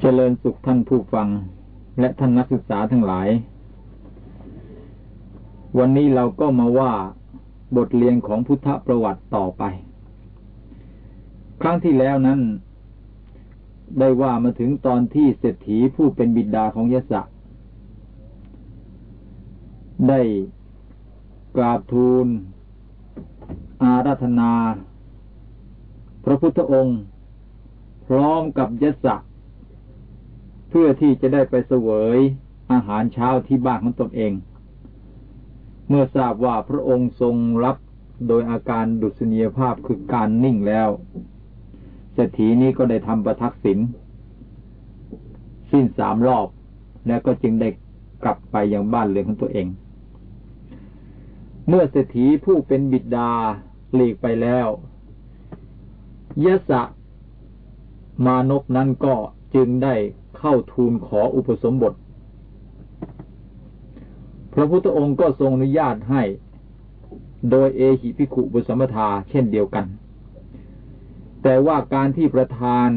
เจริญสุขท่านผู้ฟัง และท่านนักศึกษาทั้งหลาย วันนี้เราก็มาว่าบทเรียนของพุทธประวัติต่อไป ครั้งที่แล้วนั้น ได้ว่ามาถึงตอนที่เศรษฐีผู้เป็นบิดาของยศะได้กราบทูล อาราธนา พระพุทธองค์ พร้อมกับยศะเพื่อที่จะได้ไปเสวยอาหารเช้าที่บ้านของตนเอง เมื่อทราบว่าพระองค์ทรงรับโดยอาการดุษณียภาพคือการนิ่งแล้วเศรษฐีนี้ก็ได้ทำประทักษิณสิ้นสามรอบ แล้วก็จึงได้กลับไปยังบ้านเรือนของตัวเอง เมื่อเศรษฐีผู้เป็นบิดาหลีกไปแล้วยะสะ มานกนั้นก็จึงได้เข้าทูลขออุปสมบท พระพุทธองค์ก็ทรงอนุญาตให้ โดยเอหิพิขุบุสมทาเช่นเดียวกัน แต่ว่าการที่ประธาน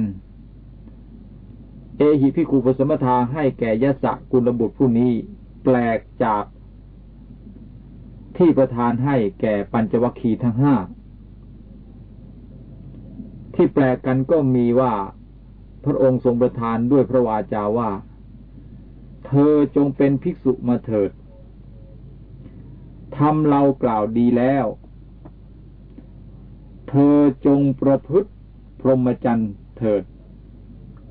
เอหิพิขุบุสมทาให้แก่ยะสะกุลบุตรผู้นี้แปลกจากที่ประทานให้แก่ปัญจวัคคีย์ทั้งห้าที่แปลกกันก็มีว่า พระองค์ทรงประทานด้วยพระวาจาว่า เธอจงเป็นภิกษุมาเถิดทำเรากล่าวดีแล้ว เธอจงประพฤติพรหมจรรย์เถิด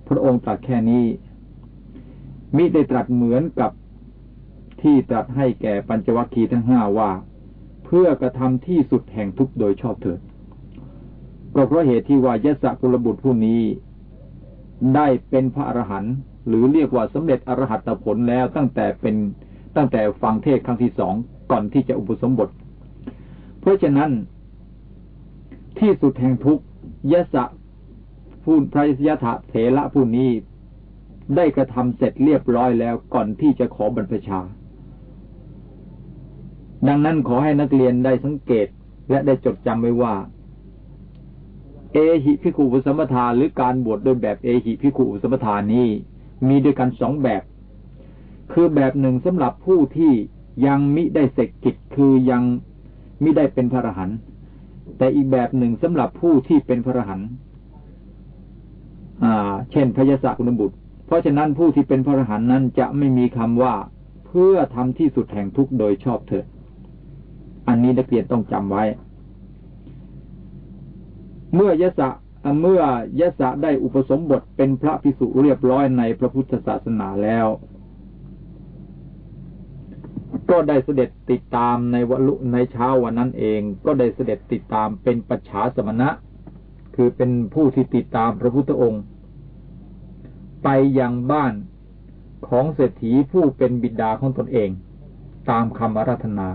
พระองค์ตรัสแค่นี้ มิได้ตรัสเหมือนกับที่ตรัสให้แก่ปัญจวัคคีย์ทั้งห้าว่า เพื่อกระทำที่สุดแห่งทุกโดยชอบเถิด ก็เพราะเหตุที่ว่ายะสะกุลบุตรผู้นี้ ได้เป็นพระอรหันต์หรือเรียกว่าสำเร็จอรหัตผลแล้วตั้งแต่เป็นตั้งแต่ฟังเทศครั้งที่สองก่อนที่จะอุปสมบท เพราะฉะนั้น ที่สุดแห่งทุกยะสะผู้พระยถะเถระผู้นี้ได้กระทำเสร็จเรียบร้อยแล้วก่อนที่จะขอบรรพชา ดังนั้นขอให้นักเรียนได้สังเกตและได้จดจำไว้ว่า เอหิพิคุอุสมทานหรือการบวชโดยแบบเอหิพิคุอุสมทานนี้ มีด้วยกันสองแบบ คือแบบหนึ่งสำหรับผู้ที่ยังมิได้เสกกิจคือยังมิได้เป็นพระรหันต์แต่อีกแบบหนึ่งสำหรับผู้ที่เป็นพระรหันต์เช่นพยาศกุณบุตร เพราะฉะนั้นผู้ที่เป็นพระรหันต์นั้นจะไม่มีคำว่าเพื่อทำที่สุดแห่งทุกโดยชอบเถิดอันนี้นักเรียนต้องจำไว้ เมื่อยะสะเมื่อยะสะได้อุปสมบทเป็นพระภิกษุเรียบร้อยในพระพุทธศาสนาแล้ว ก็ได้เสด็จติดตามในวันลุในเช้าวันนั้นเอง ก็ได้เสด็จติดตามเป็นปัจฉาสมณะ คือเป็นผู้ที่ติดตามพระพุทธองค์ ไปยังบ้านของเศรษฐีผู้เป็นบิดาของตนเอง ตามคำอาราธนา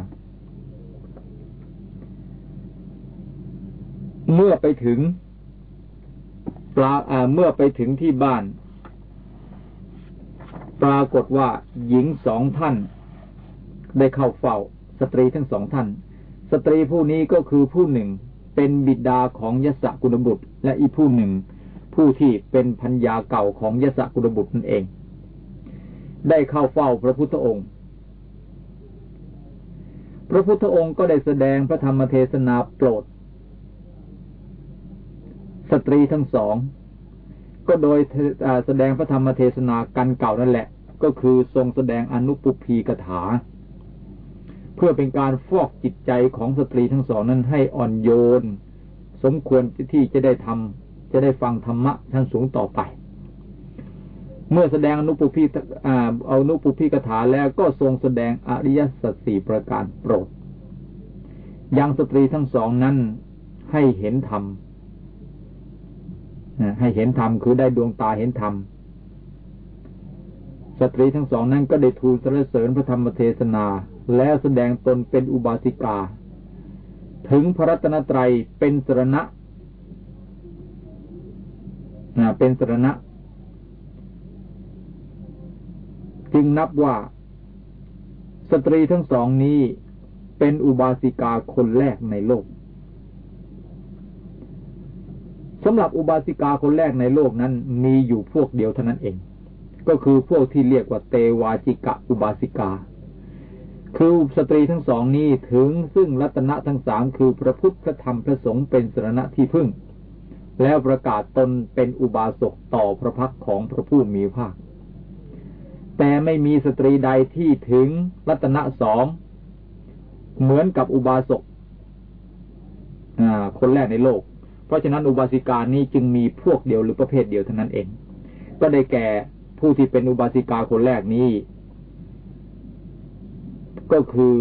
เมื่อไปถึงปลาเมื่อไปถึงที่บ้าน ปรากฏว่าหญิงสองท่าน ได้เข้าเฝ้า สตรีทั้งสองท่าน สตรีผู้นี้ก็คือผู้หนึ่งเป็นบิดาของยศกุลบุตร และอีกผู้หนึ่ง ผู้ที่เป็นพัญญาเก่าของยศกุลบุตรนั่นเอง ได้เข้าเฝ้าพระพุทธองค์ พระพุทธองค์ก็ได้แสดงพระธรรมเทศนาโปรด สตรีทั้งสอง ก็โดยแสดงพระธรรมเทศนากันเก่านั่นแหละ ก็คือทรงแสดงอนุปุพีกถา เพื่อเป็นการฟอกจิตใจของสตรีทั้งสองนั้นให้อ่อนโยน สมควรที่จะได้ทำจะได้ฟังธรรมะชั้นสูงต่อไป เมื่อแสดงอนุปุพีเอาอนุปุพีกถาแล้วก็ทรงแสดงอริยสัจสี่ประการโปรดยังสตรีทั้งสองนั้นให้เห็นธรรม ให้เห็นธรรมคือได้ดวงตาเห็นธรรมสตรีทั้งสองนั้นก็ได้ทูลสรรเสริญพระธรรมเทศนา แล้วแสดงตนเป็นอุบาสิกา ถึงพระรัตนตรัยเป็นสรณะเป็นสรณะ จึงนับว่า สตรีทั้งสองนี้เป็นอุบาสิกาคนแรกในโลก สำหรับอุบาสิกาคนแรกในโลกนั้นมีอยู่พวกเดียวเท่านั้นเอง ก็คือพวกที่เรียกว่าเตวาจิกะอุบาสิกา คือสตรีทั้งสองนี้ถึงซึ่งรัตนะทั้งสามคือพระพุทธพระธรรมพระสงฆ์เป็นสรณะที่พึ่ง แล้วประกาศตนเป็นอุบาสกต่อพระพักของพระผู้มีภาค แต่ไม่มีสตรีใดที่ถึงรัตนะสองเหมือนกับอุบาสกคนแรกในโลก ราะฉะนั้นอุบาสิกานี้จึงมีพวกเดียวหรือประเภทเดียวเท่านั้นเอง ก็ได้แก่ผู้ที่เป็นอุบาสิกาคนแรกนี้ ก็คือ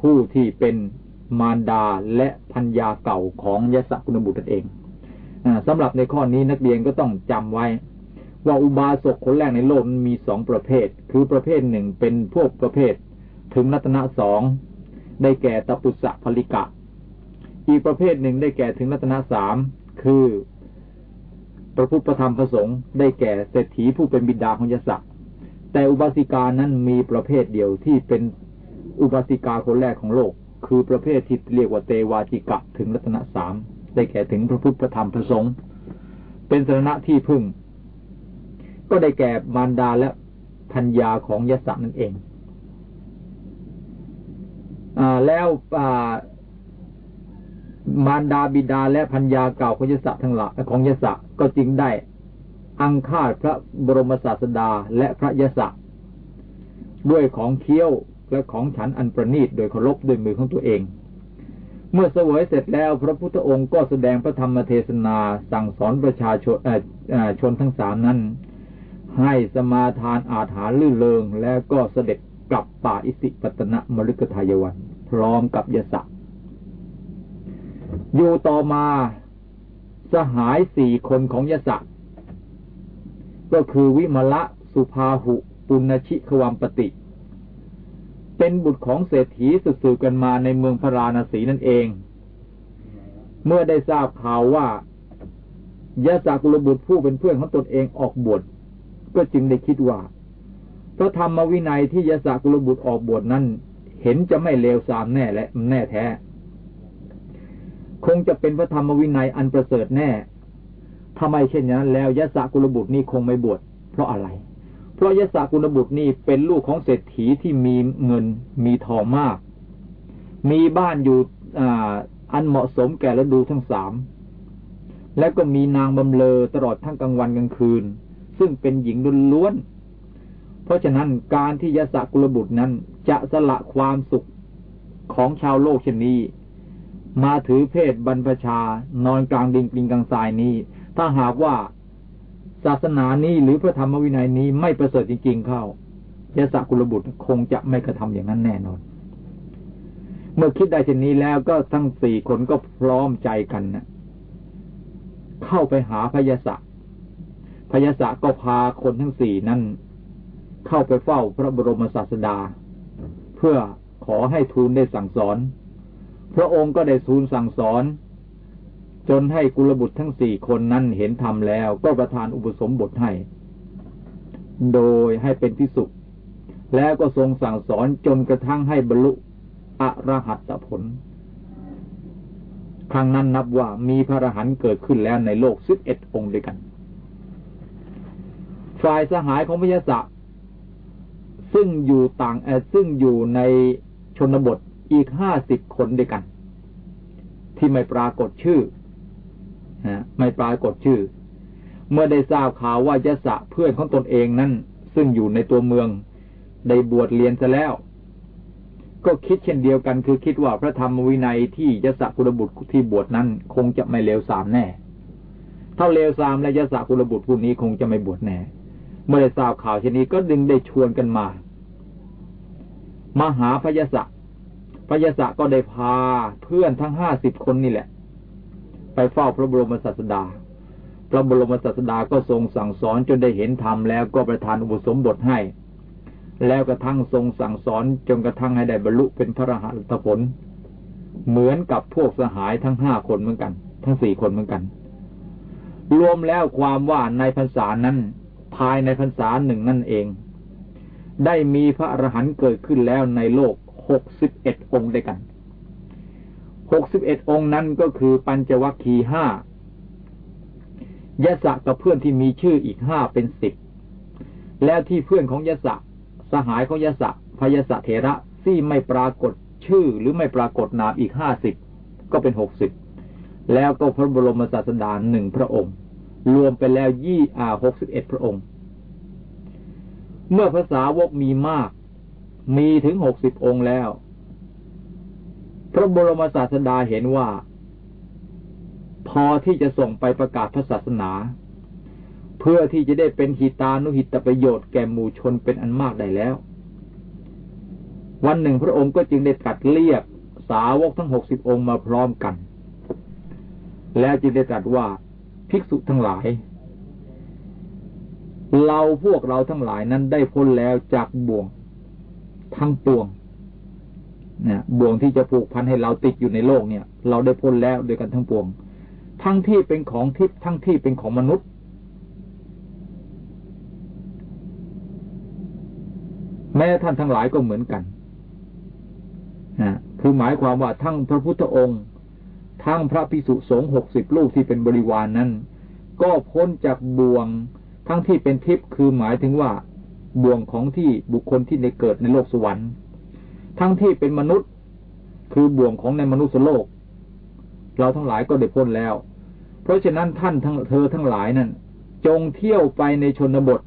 ผู้ที่เป็นมารดาและพัญญาเก่าของยศกุณบุตรเองอสำหรับในข้อนี้นักเรียนก็ต้องจำไว้ ว่าอุบาสกคนแรกในโลกมีสองประเภท คือประเภทหนึ่งเป็นพวกประเภท ถึงรัตนะสองได้แก่ตปุสะภลิกะ อีกประเภทหนึ่งได้แก่ถึงรัตนะสามคือพระพุทธธรรมประสงค์ได้แก่เศรษฐีผู้เป็นบิดาของยศแต่อุบาสิกานั้นมีประเภทเดียวที่เป็นอุบาสิกาคนแรกของโลก คือประเภทที่เรียกว่าเตวาจิกะถึงรัตนะสามได้แก่ถึงพระพุทธธรรมประสงค์ เป็นสรณะที่พึ่ง ก็ได้แก่มารดาและพัญญาของยศนั่นเองแล้ว มารดาบิดาและพัญญาเก่าของยศทั้งหลายของยศก็จึงได้ อังคาดพระบรมศาสดาและพระยศด้วยของเคี้ยวและของฉันอันประณีตโดยเคารพด้วยมือของตัวเอง เมื่อเสวยเสร็จแล้วพระพุทธองค์ก็แสดงพระธรรมเทศนาสั่งสอนประชาชนชนทั้งสามนั้น ให้สมาทานอาถรรพ์ลื่นเลงแล้วก็เสด็จกลับป่าอิสิปตนะมฤคทายวัน พร้อมกับยศ อยู่ต่อมาสหายสี่คนของยศก็คือวิมละสุภาหุ ปุณชิควัมปติ เป็นบุตรของเศรษฐีสืบกันมาในเมืองพระราณสีนั่นเอง เมื่อได้ทราบข่าวว่ายะจากุลบุตรผู้เป็นเพื่อนของตนเองออกบวชก็จึงได้คิดว่า พระธรรมวินัยที่ยศกุลบุตรออกบวชนั้น เห็นจะไม่เลวทรามแน่และแน่แท้ คงจะเป็นพระธรรมวินัยอันประเสริฐแน่ทำไมเช่นนั้น แล้วยศกุลบุตรนี้คงไม่บวชเพราะอะไร เพราะยศกุลบุตรนี้เป็นลูกของเศรษฐีที่มีเงินมีทองมาก มีบ้านอยู่อันเหมาะสมแก่ฤดูทั้งสามและก็มีนางบำเลอตลอดทั้งกลางวันกลางคืน ซึ่งเป็นหญิงล้วนเพราะฉะนั้นการที่ยศกุลบุตรนั้นจะสละความสุขของชาวโลกเช่นนี้ มาถือเพศบรรพชานอนกลางดินกลิงกลางทรายนี้ ถ้าหากว่าศาสนานี้หรือพระธรรมวินัยนี้ไม่ประเสริฐจริงๆเข้ายศกุลบุตรคงจะไม่กระทำอย่างนั้นแน่นอน เมื่อคิดได้เช่นนี้แล้วก็ทั้งสี่คนก็พร้อมใจกันนะเข้าไปหาพยาศพยาศก็พาคนทั้งสี่นั้น เข้าไปเฝ้าพระบรมศาสดา เพื่อขอให้ทูลได้สั่งสอน พระองค์ก็ได้ทูลสั่งสอน จนให้กุลบุตรทั้งสี่คนนั้นเห็นธรรมแล้ว ก็ประทานอุปสมบทให้ โดยให้เป็นที่สุขแล้วก็ทรงสั่งสอนจนกระทั่งให้บรรลุอรหัตผล ครั้งนั้นนับว่ามีพระอรหันต์เกิดขึ้นแล้วในโลกสิบเอ็ดองค์ด้วยกัน ฝ่ายสหายของพยาศะซึ่งอยู่ต่างซึ่งอยู่ในชนบท อีกห้าสิบคนด้วยกัน ที่ไม่ปรากฏชื่อนะไม่ปรากฏชื่อ เมื่อได้ทราบข่าวว่ายะสะเพื่อนของตนเองนั้น ซึ่งอยู่ในตัวเมือง ได้บวชเรียนซะแล้ว ก็คิดเช่นเดียวกัน คือคิดว่าพระธรรมวินัยที่ยะสะกุลบุตรที่บวชนั้น คงจะไม่เลวสามแน่ถ้าเลวสามและยะสะกุลบุตรผู้นี้คงจะไม่บวชแน่ เมื่อได้ทราบข่าวเช่นนี้ก็ดึงได้ชวนกันมา มาหาพระยศะ พระยศก็ได้พาเพื่อนทั้งห้าสิบคนนี่แหละ ไปเฝ้าพระบรมศาสดา พระบรมศาสดาก็ทรงสั่งสอนจนได้เห็นธรรมแล้วก็ประทานอุปสมบทให้ แล้วกระทั่งทรงสั่งสอนจนกระทั่งให้ได้บรรลุเป็นพระรหัสผล เหมือนกับพวกสหายทั้งห้าคนเหมือนกัน ทั้งสี่คนเหมือนกัน รวมแล้วความว่าในพรรษานั้น ภายในพรรษาหนึ่งนั่นเอง ได้มีพระอรหันต์เกิดขึ้นแล้วในโลก หกสิบเอ็ดองค์ด้วยกันหกสิบเอ็ดองค์นั้นก็คือปัญจวัคคีห้ายะสะกับเพื่อนที่มีชื่ออีกห้าเป็นสิบแล้วที่เพื่อนของยะสะสหายของยะสะพยสะเถระที่ไม่ปรากฏชื่อหรือไม่ปรากฏนามอีกห้าสิบก็เป็นหกสิบแล้วก็พระบรมศาสดาหนึ่งพระองค์ รวมไปแล้วยี่อาหกสิบเอ็ดพระองค์ เมื่อภาษาวกมีมาก มีถึงหกสิบองค์แล้ว พระบรมศาสดาเห็นว่า พอที่จะส่งไปประกาศพระศาสนา เพื่อที่จะได้เป็นหิตานุหิตประโยชน์แก่หมู่ชนเป็นอันมากได้แล้ว วันหนึ่งพระองค์ก็จึงได้ตรัสเรียกสาวกทั้งหกสิบองค์มาพร้อมกัน แล้วจึงได้ตรัสว่าภิกษุทั้งหลาย เราพวกเราทั้งหลายนั้นได้พ้นแล้วจากบ่วง ทั้งปวงนี่ยบ่วงที่จะผูกพันให้เราติดอยู่ในโลกเนี่ย เราได้พ้นแล้วโดยกันทั้งปวง ทั้งที่เป็นของทิพย์ทั้งที่เป็นของมนุษย์ แม้ท่านทั้งหลายก็เหมือนกันนะคือหมายความว่าทั้งพระพุทธองค์ ทั้งพระพิสุสงฆ์หกสิบลูกที่เป็นบริวารนนั้น ก็พ้นจากบ่วงทั้งที่เป็นทิพย์คือหมายถึงว่า บ่วงของที่บุคคลที่ในเกิดในโลกสวรรค์ ทั้งที่เป็นมนุษย์คือบ่วงของในมนุษย์โลก เราทั้งหลายก็ได้พ้นแล้ว เพราะฉะนั้นท่านทั้งเธอทั้งหลายนั้น จงเที่ยวไปในชนบท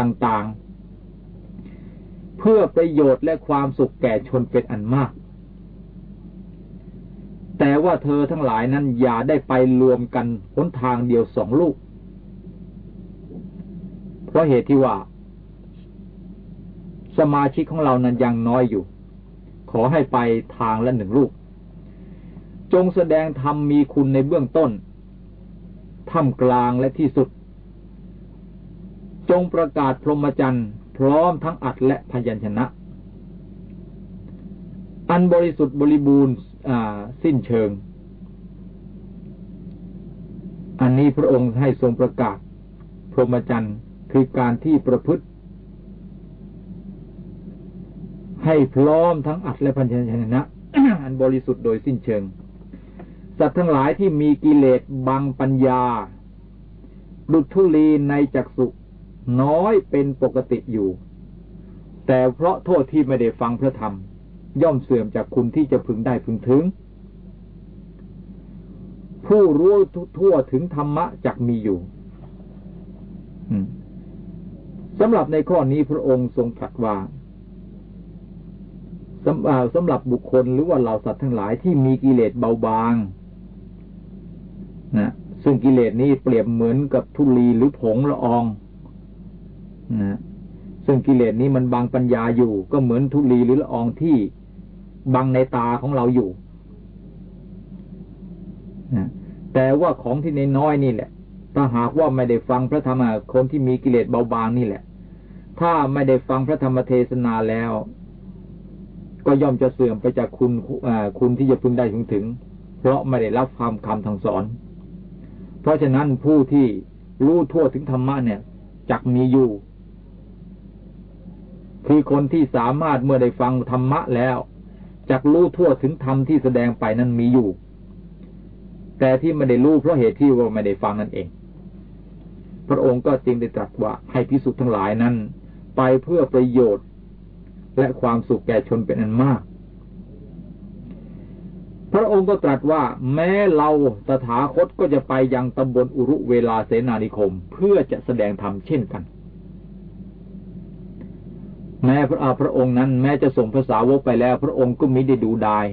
ต่างๆ เพื่อประโยชน์และความสุขแก่ชนเป็นอันมาก แต่ว่าเธอทั้งหลายนั้นอย่าได้ไปรวมกันหนทางเดียวสองลูก เพราะเหตุที่ว่า สมาชิกของเรานั้นยังน้อยอยู่ ขอให้ไปทางละหนึ่งลูก จงแสดงธรรมมีคุณในเบื้องต้นท่ามกลางและที่สุด จงประกาศพรหมจรรย์ พร้อมทั้งอัดและพยัญชนะ อันบริสุทธิ์บริบูรณ์สิ้นเชิง อันนี้พระองค์ให้ทรงประกาศ พรหมจรรย์คือการที่ประพฤติ ให้พร้อมทั้งอัดและพันชนะ อันบริสุทธิ์โดยสิ้นเชิง สัตว์ทั้งหลายที่มีกิเลสบังปัญญาดุทุลีในจักสุน้อยเป็นปกติอยู่ แต่เพราะโทษที่ไม่ได้ฟังพระธรรม ย่อมเสื่อมจากคุณที่จะพึงได้พึงถึง ผู้รู้ทั่วถึงธรรมะจักมีอยู่สำหรับในข้อนี้พระองค์ทรงตรัสว่า สำหรับบุคคลหรือว่าเหล่าสัตว์ทั้งหลายที่มีกิเลสเบาบางนะซึ่งกิเลสนี้เปรียบเหมือนกับทุลีหรือผงละอองนะซึ่งกิเลสนี้มันบางปัญญาอยู่ ก็เหมือนทุลีหรือละอองที่บังในตาของเราอยู่นะแต่ว่าของที่ในน้อยนี่แหละ ถ้าหากว่าไม่ได้ฟังพระธรรมคนที่มีกิเลสเบาบางนี่แหละ ถ้าไม่ได้ฟังพระธรรมเทศนาแล้ว ก็ย่อมจะเสื่อมไปจากคุณคุณที่จะพึงได้ถึงถึง เพราะไม่ได้รับความคำทางสอน เพราะฉะนั้นผู้ที่รู้ทั่วถึงธรรมะเนี่ยจักมีอยู่ คือคนที่สามารถเมื่อได้ฟังธรรมะแล้วจักรู้ทั่วถึงธรรมที่แสดงไปนั้นมีอยู่ แต่ที่ไม่ได้รู้เพราะเหตุที่ว่าไม่ได้ฟังนั่นเอง พระองค์ก็จึงได้ตรัสว่าให้พิสุทธ์ทั้งหลายนั้น ไปเพื่อประโยชน์ และความสุขแก่ชนเป็นอันมาก พระองค์ก็ตรัสว่า แม้เราตถาคตก็จะไปยังตำบลอุรุเวลาเสนานิคม เพื่อจะแสดงธรรมเช่นกัน แม้พระอาพระองค์นั้นแม้จะส่งภาษาวกไปแล้ว พระองค์ก็มิได้ดูดาย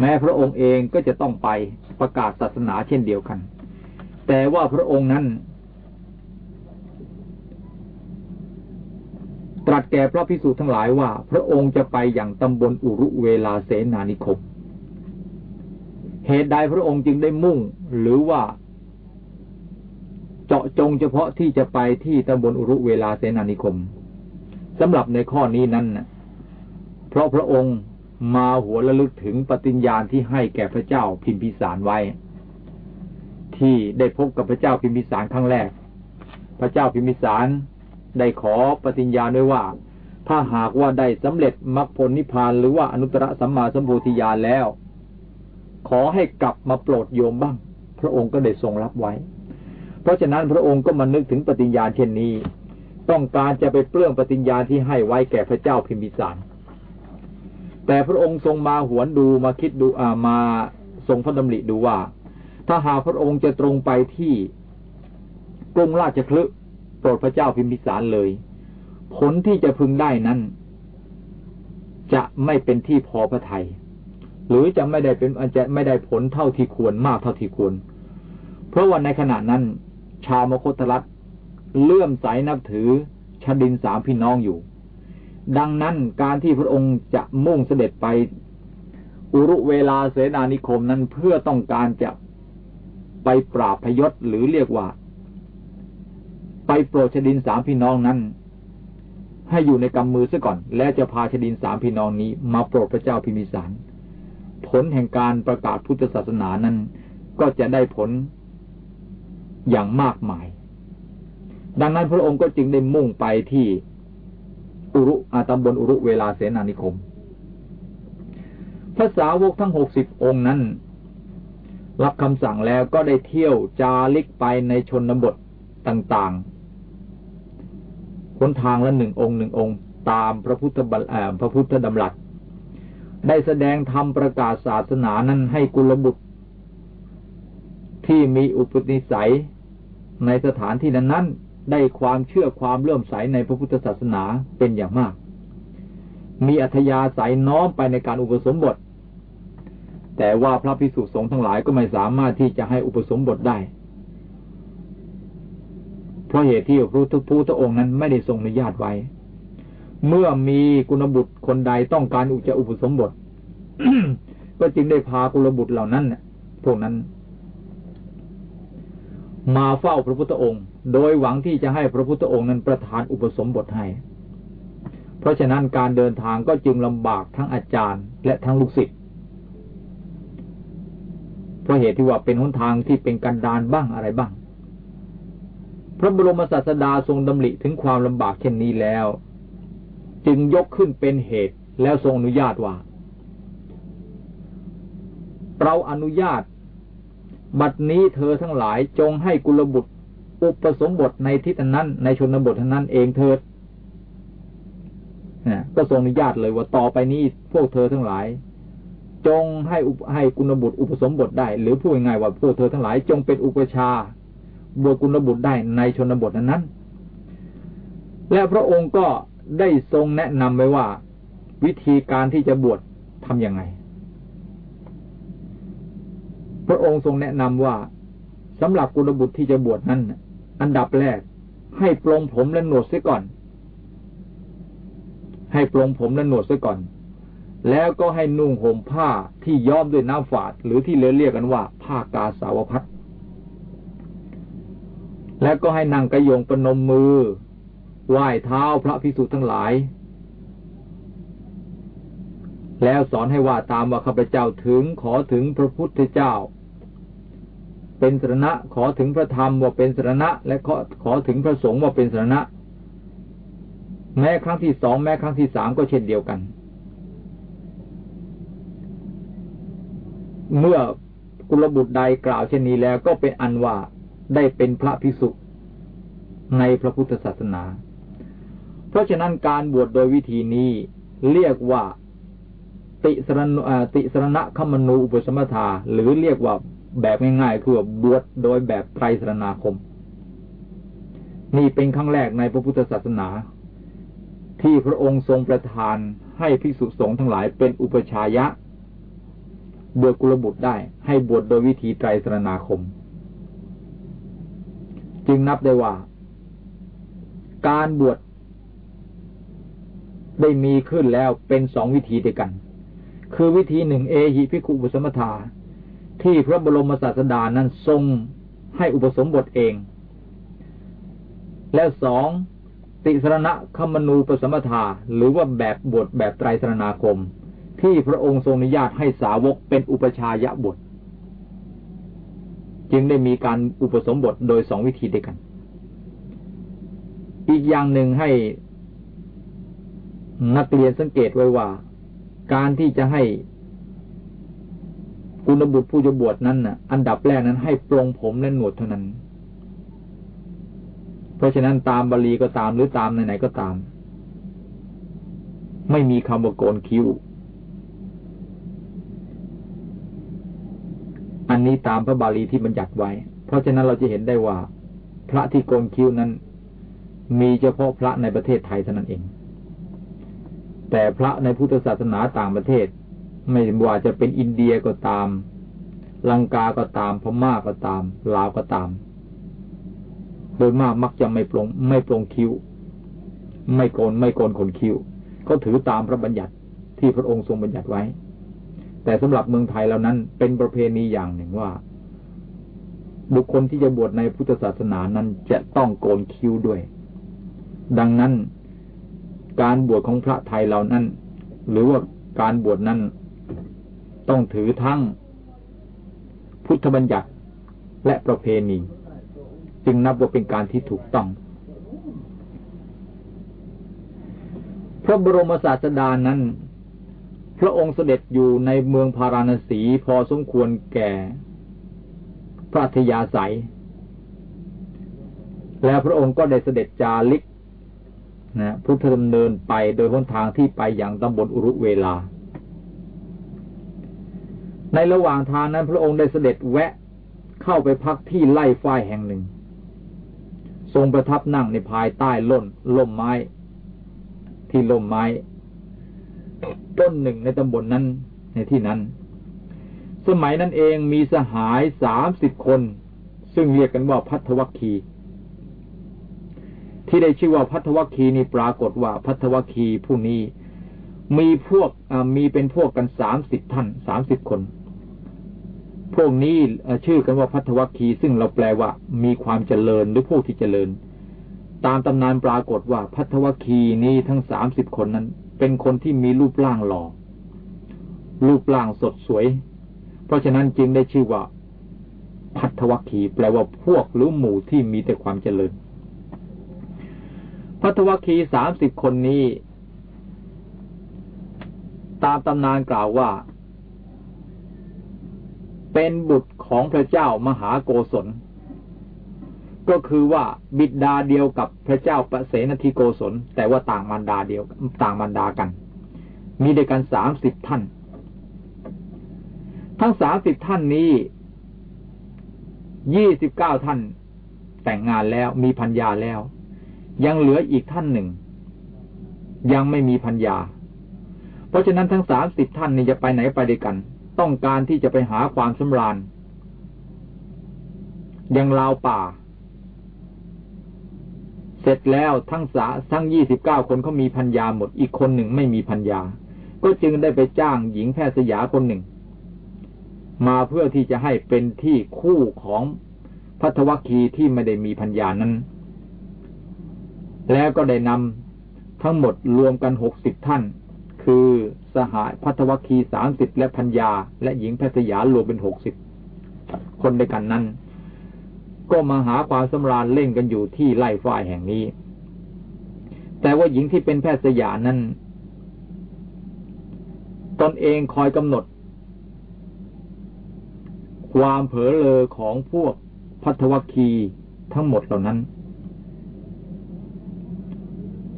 แม้พระองค์เองก็จะต้องไปประกาศศาสนาเช่นเดียวกัน แต่ว่าพระองค์นั้น ตรัสแก่พระพิสุทั้งหลายว่า พระองค์จะไปอย่างตำบลอุรุเวลาเสนานิคมเหตุใดพระองค์จึงได้มุ่ง หรือว่า เจาะจงเฉพาะที่จะไปที่ตำบลอุรุเวลาเสนานิคมสำหรับในข้อนี้นั้นเพราะพระองค์มาหัวระลึกถึงปฏิญญาณที่ให้แก่พระเจ้าพิมพิสารไว้ ที่ได้พบกับพระเจ้าพิมพิสารครั้งแรก พระเจ้าพิมพิสาร ได้ขอปฏิญญาณด้วยว่า ถ้าหากว่าได้สำเร็จมรรคผลนิพพานหรือว่าอนุตตรสัมมาสัมโพธิญาณแล้ว ขอให้กลับมาโปรดโยมบ้าง พระองค์ก็ได้ทรงรับไว้ เพราะฉะนั้นพระองค์ก็มานึกถึงปฏิญญาณเช่นนี้ ต้องการจะไปเปลื้องปฏิญญาณที่ให้ไว้แก่พระเจ้าพิมพิสารแต่พระองค์ทรงมาหวนดูมาคิดดูอามาทรงพระดำริดูว่า ถ้าหากพระองค์จะตรงไปที่กรุงราชคลึ ปรดพระเจ้าพิมพิสารเลย ผลที่จะพึงได้นั้น จะไม่เป็นที่พอพระทยัยหรือจะไม่ได้เป็นอาจะไม่ได้ผลเท่าที่ควรมากเท่าที่ควร เพราะว่าในขณะนั้น ชาวมคตรัฐเลื่อมใสนับถือชดินสามพี่น้องอยู่ ดังนั้นการที่พระองค์จะมุ่งเสด็จไปอุรุเวลาเสนานิคมนั้นเพื่อต้องการจะไปปราบพยศหรือเรียกว่า ไปโปรดชดินสามพี่น้องนั้น ให้อยู่ในกำมือซะก่อน และจะพาชดินสามพี่น้องนี้ มาโปรดพระเจ้าพิมิสาร ผลแห่งการประกาศพุทธศาสนานั้น ก็จะได้ผลอย่างมากมาย ดังนั้นพระองค์ก็จึงได้มุ่งไปที่อุรุอาตำบลอุรุเวลาเสนานิคมภาษาวกทั้งหกสิบองค์นั้น รับคำสั่งแล้วก็ได้เที่ยวจาริกไปในชนบทต่าง ๆคนทางละหนึ่งองค์หนึ่งองค์ ตามพระพุทธบัลพระพุทธดำรัส ได้แสดงธรรมประกาศศาสนานั้นให้กุลบุตร ที่มีอุปนิสัยในสถานที่นั้นนั้นได้ความเชื่อความเลื่อมใสในพระพุทธศาสนาเป็นอย่างมาก มีอัธยาศัยน้อมไปในการอุปสมบท แต่ว่าพระภิกษุสงฆ์ทั้งหลายก็ไม่สามารถที่จะให้อุปสมบทได้ เพราะเหตุที่พระพุทธองค์นั้นไม่ได้ทรงอนุญาตไว้ เมื่อมีกุณบุตรคนใดต้องการอุจอุปสมบท ก็จึงได้พากุลบุตรเหล่านั้นพวกนั้น มาเฝ้าพระพุทธองค์ โดยหวังที่จะให้พระพุทธองค์นั้นประทานอุปสมบทให้ เพราะฉะนั้นการเดินทางก็จึงลำบากทั้งอาจารย์ และทั้งลูกศิษย์เพราะเหตุที่ว่าเป็นหนทางที่เป็นกันดานบ้างอะไรบ้าง พระบรมศาสดาทรงดำริถึงความลำบากเช่นนี้แล้ว จึงยกขึ้นเป็นเหตุแล้วทรงอนุญาตว่า เราอนุญาต บัดนี้เธอทั้งหลายจงให้กุลบุตร อุปสมบทในทิศนั้นในชนบทนั้นเองเถิดนะก็ทรงอนุญาตเลยว่าต่อไปนี้พวกเธอทั้งหลาย จงให้ให้กุลบุตรอุปสมบทได้ หรือพูดง่ายว่าพวกเธอทั้งหลาย จงเป็นอุปชา บวกุลบุตรได้ในชนบทนั้น และพระองค์ก็ได้ทรงแนะนำไว้ว่า วิธีการที่จะบวชทำยังไง พระองค์ทรงแนะนำว่าสำหรับกุลบุตรที่จะบวชนั้น อันดับแรก ให้ปลงผมและหนวดเสียก่อน ให้ปลงผมและหนวดเสียก่อน แล้วก็ให้นุ่งห่มผ้าที่ย้อมด้วยน้ำฝาด หรือที่เรียกกันว่า ผ้ากาสาวพัด แล้วก็ให้นั่งกระยงปนมมือ ไหว้เท้าพระพิสุทั้งหลาย แล้วสอนให้ว่าตามว่าข้าพเจ้าถึงขอถึงพระพุทธเจ้า เป็นสรณะขอถึงพระธรรมว่าเป็นสรณะ และขอขอถึงพระสงฆ์ว่าเป็นสรณะ แม้ครั้งที่สองแม้ครั้งที่สามก็เช่นเดียวกัน เมื่อกุลบุตรใดกล่าวเช่นนี้แล้วก็เป็นอันว่า ได้เป็นพระพิสุในพระพุทธศาสนา เพราะฉะนั้นการบวชโดยวิธีนี้เรียกว่าติสรณติสรณะขมนูอุปสมทา หรือเรียกว่าแบบง่ายๆคือบวชโดยแบบไตรสรณาคม นี่เป็นครั้งแรกในพระพุทธศาสนา ที่พระองค์ทรงประทานให้ภิกษุสงฆ์ทั้งหลายเป็นอุปชายะบวชกุลบุตรได้ ให้บวชโดยวิธีไตรสรณาคม จึงนับได้ว่า การบวชได้มีขึ้นแล้วเป็นสองวิธีด้วยกัน คือวิธีหนึ่งเอหิพิคุบุสมทา ที่พระบรมศาสดานั้นทรงให้อุปสมบทเอง และสองติสรณะคมนูปสมทา หรือว่าแบบบทแบบไตรสรณาคม ที่พระองค์ทรงอนุญาตให้สาวกเป็นอุปชายะบท จึงได้มีการอุปสมบทโดยสองวิธีด้วยกัน อีกอย่างหนึ่งให้นักเรียนสังเกตไว้ว่า การที่จะให้กุณบุตรผู้จะบวชนั้นน่ะ อันดับแรกนั้นให้ปรงผมและหนวดเท่านั้น เพราะฉะนั้นตามบาลีก็ตามหรือตามไหนๆก็ตาม ไม่มีคำว่าโกนคิ้ว อันนี้ตามพระบาลีที่บัญญัติไว้ เพราะฉะนั้นเราจะเห็นได้ว่า พระที่โกนคิ้วนั้น มีเฉพาะพระในประเทศไทยเท่านั้นเอง แต่พระในพุทธศาสนาต่างประเทศ ไม่ว่าจะเป็นอินเดียก็ตาม ลังกาก็ตามพม่าก็ตาม ลาวก็ตาม โดยมากมักจะไม่ปรงไม่ปรงคิ้ว ไม่โกนไม่โกนขนคิ้ว ก็ถือตามพระบัญญัติที่พระองค์ทรงบัญญัติไว้ แต่สำหรับเมืองไทยแล้วนั้นเป็นประเพณีอย่างหนึ่งว่า บุคคลที่จะบวชในพุทธศาสนานั้นจะต้องโกนคิ้วด้วย ดังนั้นการบวชของพระไทยเหล่านั้น หรือว่าการบวชนั้นต้องถือทั้งพุทธบัญญัติและประเพณี จึงนับว่าเป็นการที่ถูกต้อง พระบรมศาสดานั้น พระองค์เสด็จอยู่ในเมืองพาราณสีพอสมควรแก่ พระธยาศัย แล้วพระองค์ก็ได้เสด็จจาริกนะพุทธดำเนินไปโดยหนทางที่ไปอย่างตำบลอุรุเวลา ในระหว่างทางนั้นพระองค์ได้เสด็จแวะเข้าไปพักที่ไล่ฝ้ายแห่งหนึ่ง ทรงประทับนั่งในภายใต้ล่นล่มไม้ ที่ล่มไม้ ต้นหนึ่งในตำบลนนั้นในที่นั้น สมัยนั้นเองมีสหายสามสิบคน ซึ่งเรียกกันว่าพัทวัคคี ที่ได้ชื่อว่าพัทวัคคีนี่ปรากฏว่าพัทวัคคีผู้นี้ มีพวกมีเป็นพวกกันสามสิบท่านสามสิบคน พวกนี้ชื่อกันว่าพัทวคีซึ่งเราแปลว่า มีความเจริญหรือพวกที่เจริญ ตามตำนานปรากฏว่าพัทวคีนี้ทั้งสามสิบคนนั้น เป็นคนที่มีรูปร่างหล่อ รูปร่างสดสวย เพราะฉะนั้นจึงได้ชื่อว่า พัทวคีแปลว่าพวกหรือหมู่ที่มีแต่ความเจริญ พัทวคีสามสิบคนนี้ ตามตำนานกล่าวว่า เป็นบุตรของพระเจ้ามหาโกศล ก็คือว่าบิดาเดียวกับพระเจ้าประเสนทิโกศล แต่ว่าต่างมารดาเดียวต่างมารดากัน มีด้วยกันสามสิบท่าน ทั้งสามสิบท่านนี้ยี่สิบเก้าท่าน แต่งงานแล้วมีพัญญาแล้ว ยังเหลืออีกท่านหนึ่ง ยังไม่มีพัญญา เพราะฉะนั้นทั้งสามสิบท่านนี้จะไปไหนไปด้วยกัน ต้องการที่จะไปหาความสำราญยังลาวป่า เสร็จแล้วทั้งสาทั้งยี่สิบเก้าคนเขามีพัญญาหมดอีกคนหนึ่งไม่มีพัญญา ก็จึงได้ไปจ้างหญิงแพทย์สยาคนหนึ่ง มาเพื่อที่จะให้เป็นที่คู่ของพัทวคีที่ไม่ได้มีพัญญานั้น แล้วก็ได้นำทั้งหมดรวมกันหกสิบท่าน คือสหายพัทวคีสามสิบและพัญญา และหญิงแพทย์สยารวมเป็นหกสิบคนด้วยกันนั้น ก็มาหาความสำราญเล่นกันอยู่ที่ไร่ฝ้ายแห่งนี้ แต่ว่าหญิงที่เป็นแพทย์สยานั้นตนเองคอยกำหนด ความเผลอเลอของพวกพัทวคีทั้งหมดเหล่านั้น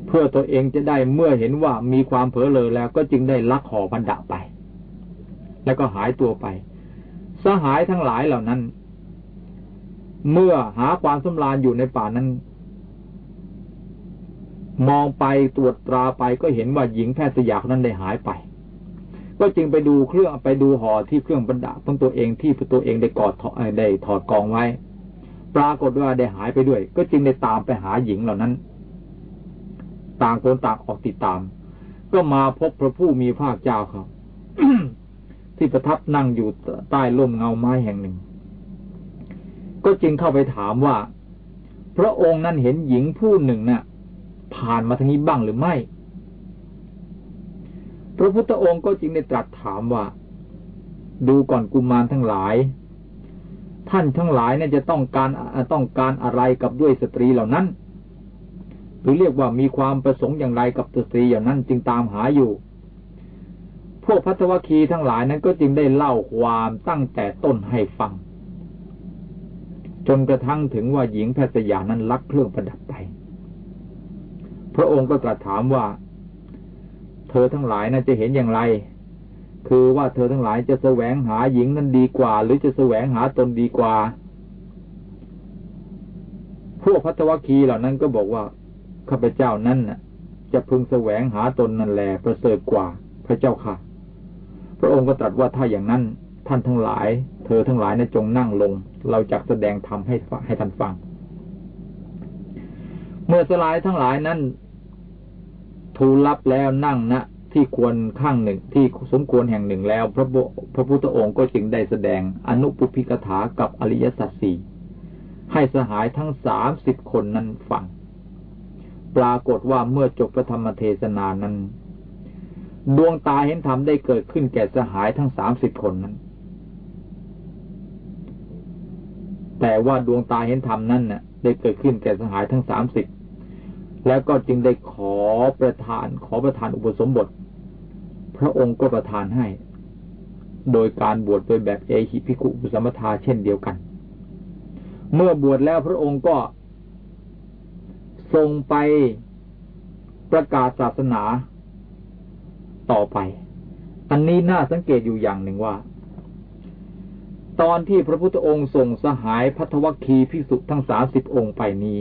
เพื่อตัวเองจะได้เมื่อเห็นว่ามีความเผลอเลยแล้วก็จึงได้ลักห่อพันดะไป แล้วก็หายตัวไป สหายทั้งหลายเหล่านั้น เมื่อหาความสำราญอยู่ในป่านั้น มองไปตรวจตราไปก็เห็นว่าหญิงแพทย์สยามนั้นได้หายไป ก็จึงไปดูเครื่องไปดูห่อที่เครื่องบรรดาของตัวเองที่ตัวเองได้กอดได้ถอดกองไว้ ปรากฏว่าได้หายไปด้วย ก็จึงได้ตามไปหาหญิงเหล่านั้น ต่างคนต่างออกติดตาม ก็มาพบพระผู้มีภาคเจ้าเขาที่ประทับนั่งอยู่ใต้ร่มเงาไม้แห่งหนึ่ง ก็จึงเข้าไปถามว่า พระองค์นั้นเห็นหญิงผู้หนึ่งนะ่ะ ผ่านมาทางนี้บ้างหรือไม่ พระพุทธองค์ก็จึงได้ตรัสถามว่า ดูก่อนกุมารทั้งหลาย ท่านทั้งหลายเนี่ยจะต้องการต้องการอะไรกับด้วยสตรีเหล่านั้น หรือเรียกว่ามีความประสงค์อย่างไรกับสตรีอย่างนั้นจึงตามหาอยู่พวกพัทวคีทั้งหลายนั้นก็จึงได้เล่าความตั้งแต่ต้นให้ฟัง จนกระทั่งถึงว่าหญิงแพทย์สยานั้นลักเครื่องประดับไป พระองค์ก็ตรัสถามว่า เธอทั้งหลายน่าจะเห็นอย่างไร คือว่าเธอทั้งหลายจะแสวงหาหญิงนั้นดีกว่า หรือจะแสวงหาตนดีกว่า พวกพัทวคีเหล่านั้นก็บอกว่าข้าพเจ้านั้นน่ะ จะพึงแสวงหาตนนั่นแหละประเสริฐกว่า พระเจ้าค่ะ พระองค์ก็ตรัสว่าถ้าอย่างนั้น ท่านทั้งหลาย เธอทั้งหลายในจงนั่งลง เราจะแสดงธรรมให้ให้ท่านฟัง เมื่อสลายทั้งหลายนั้นทูลรับแล้วนั่งณนะที่ควรข้างหนึ่งที่สมควรแห่งหนึ่งแล้ว พระพระพุทธองค์ก็จึงได้แสดงอนุปุพิกถากับอริยสัจสี่ให้สหายทั้งสามสิบคนนั้นฟัง ปรากฏว่าเมื่อจบพระธรรมเทศนานั้น ดวงตาเห็นธรรมได้เกิดขึ้นแก่สหายทั้งสามสิบคนนั้น แต่ว่าดวงตาเห็นธรรมนั้นน่ะ ได้เกิดขึ้นแก่สหายทั้งสามสิบแล้วก็จึงได้ขอประทานขอประทานอุปสมบท พระองค์ก็ประทานให้ โดยการบวชโดยแบบเอหิพิคุอุสมทาเช่นเดียวกัน เมื่อบวชแล้วพระองค์ก็ทรงไปประกาศศาสนาต่อไป อันนี้น่าสังเกตอยู่อย่างหนึ่งว่า ตอนที่พระพุทธองค์ส่งสหายพัทวคีพิสุทั้งสาสิบองค์ไปนี้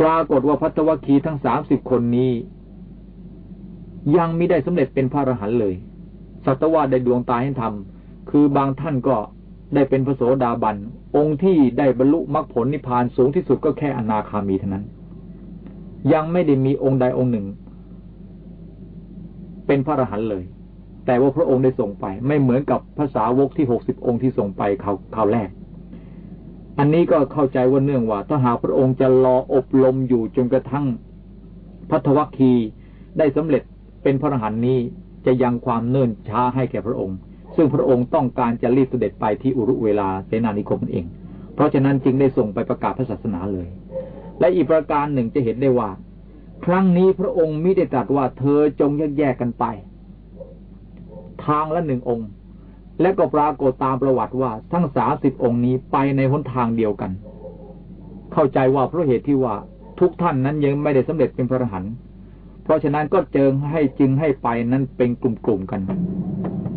ปรากฏว่าพัทวคีทั้งสามสิบคนนี้ ยังไม่ได้สำเร็จเป็นพระอรหันต์เลย สัตวาได้ดวงตาให้ทำคือบางท่านก็ได้เป็นพระโสดาบัน องค์ที่ได้บรรลุมรรคผลนิพพานสูงที่สุดก็แค่อนาคามีเท่านั้น ยังไม่ได้มีองค์ใดองค์หนึ่ง เป็นพระอรหันต์เลย แต่ว่าพระองค์ได้ส่งไป ไม่เหมือนกับภาษาวกที่หกสิบองค์ที่ส่งไปเขาเขาแรก อันนี้ก็เข้าใจว่าเนื่องว่า ถ้าหากพระองค์จะรออบรมอยู่จนกระทั่งพัทวัคคีได้สำเร็จเป็นพระอรหันต์นี้จะยังความเนิ่นช้าให้แก่พระองค์ ซึ่งพระองค์ต้องการจะรีบเสด็จไปที่อุรุเวลาเสนานิคมเอง เพราะฉะนั้นจึงได้ส่งไปประกาศพระศาสนาเลย และอีกประการหนึ่งจะเห็นได้ว่า ครั้งนี้พระองค์มิได้ตรัสว่าเธอจงแยกแยกกันไป ทางละหนึ่งองค์ และก็ปรากฏตามประวัติว่าทั้งสาสิบองค์นี้ไปในหนทางเดียวกัน เข้าใจว่าเพราะเหตุที่ว่าทุกท่านนั้นยังไม่ได้สำเร็จเป็นพระอรหันต์เพราะฉะนั้นก็เจิงให้จึงให้ไปนั้นเป็นกลุ่มๆกัน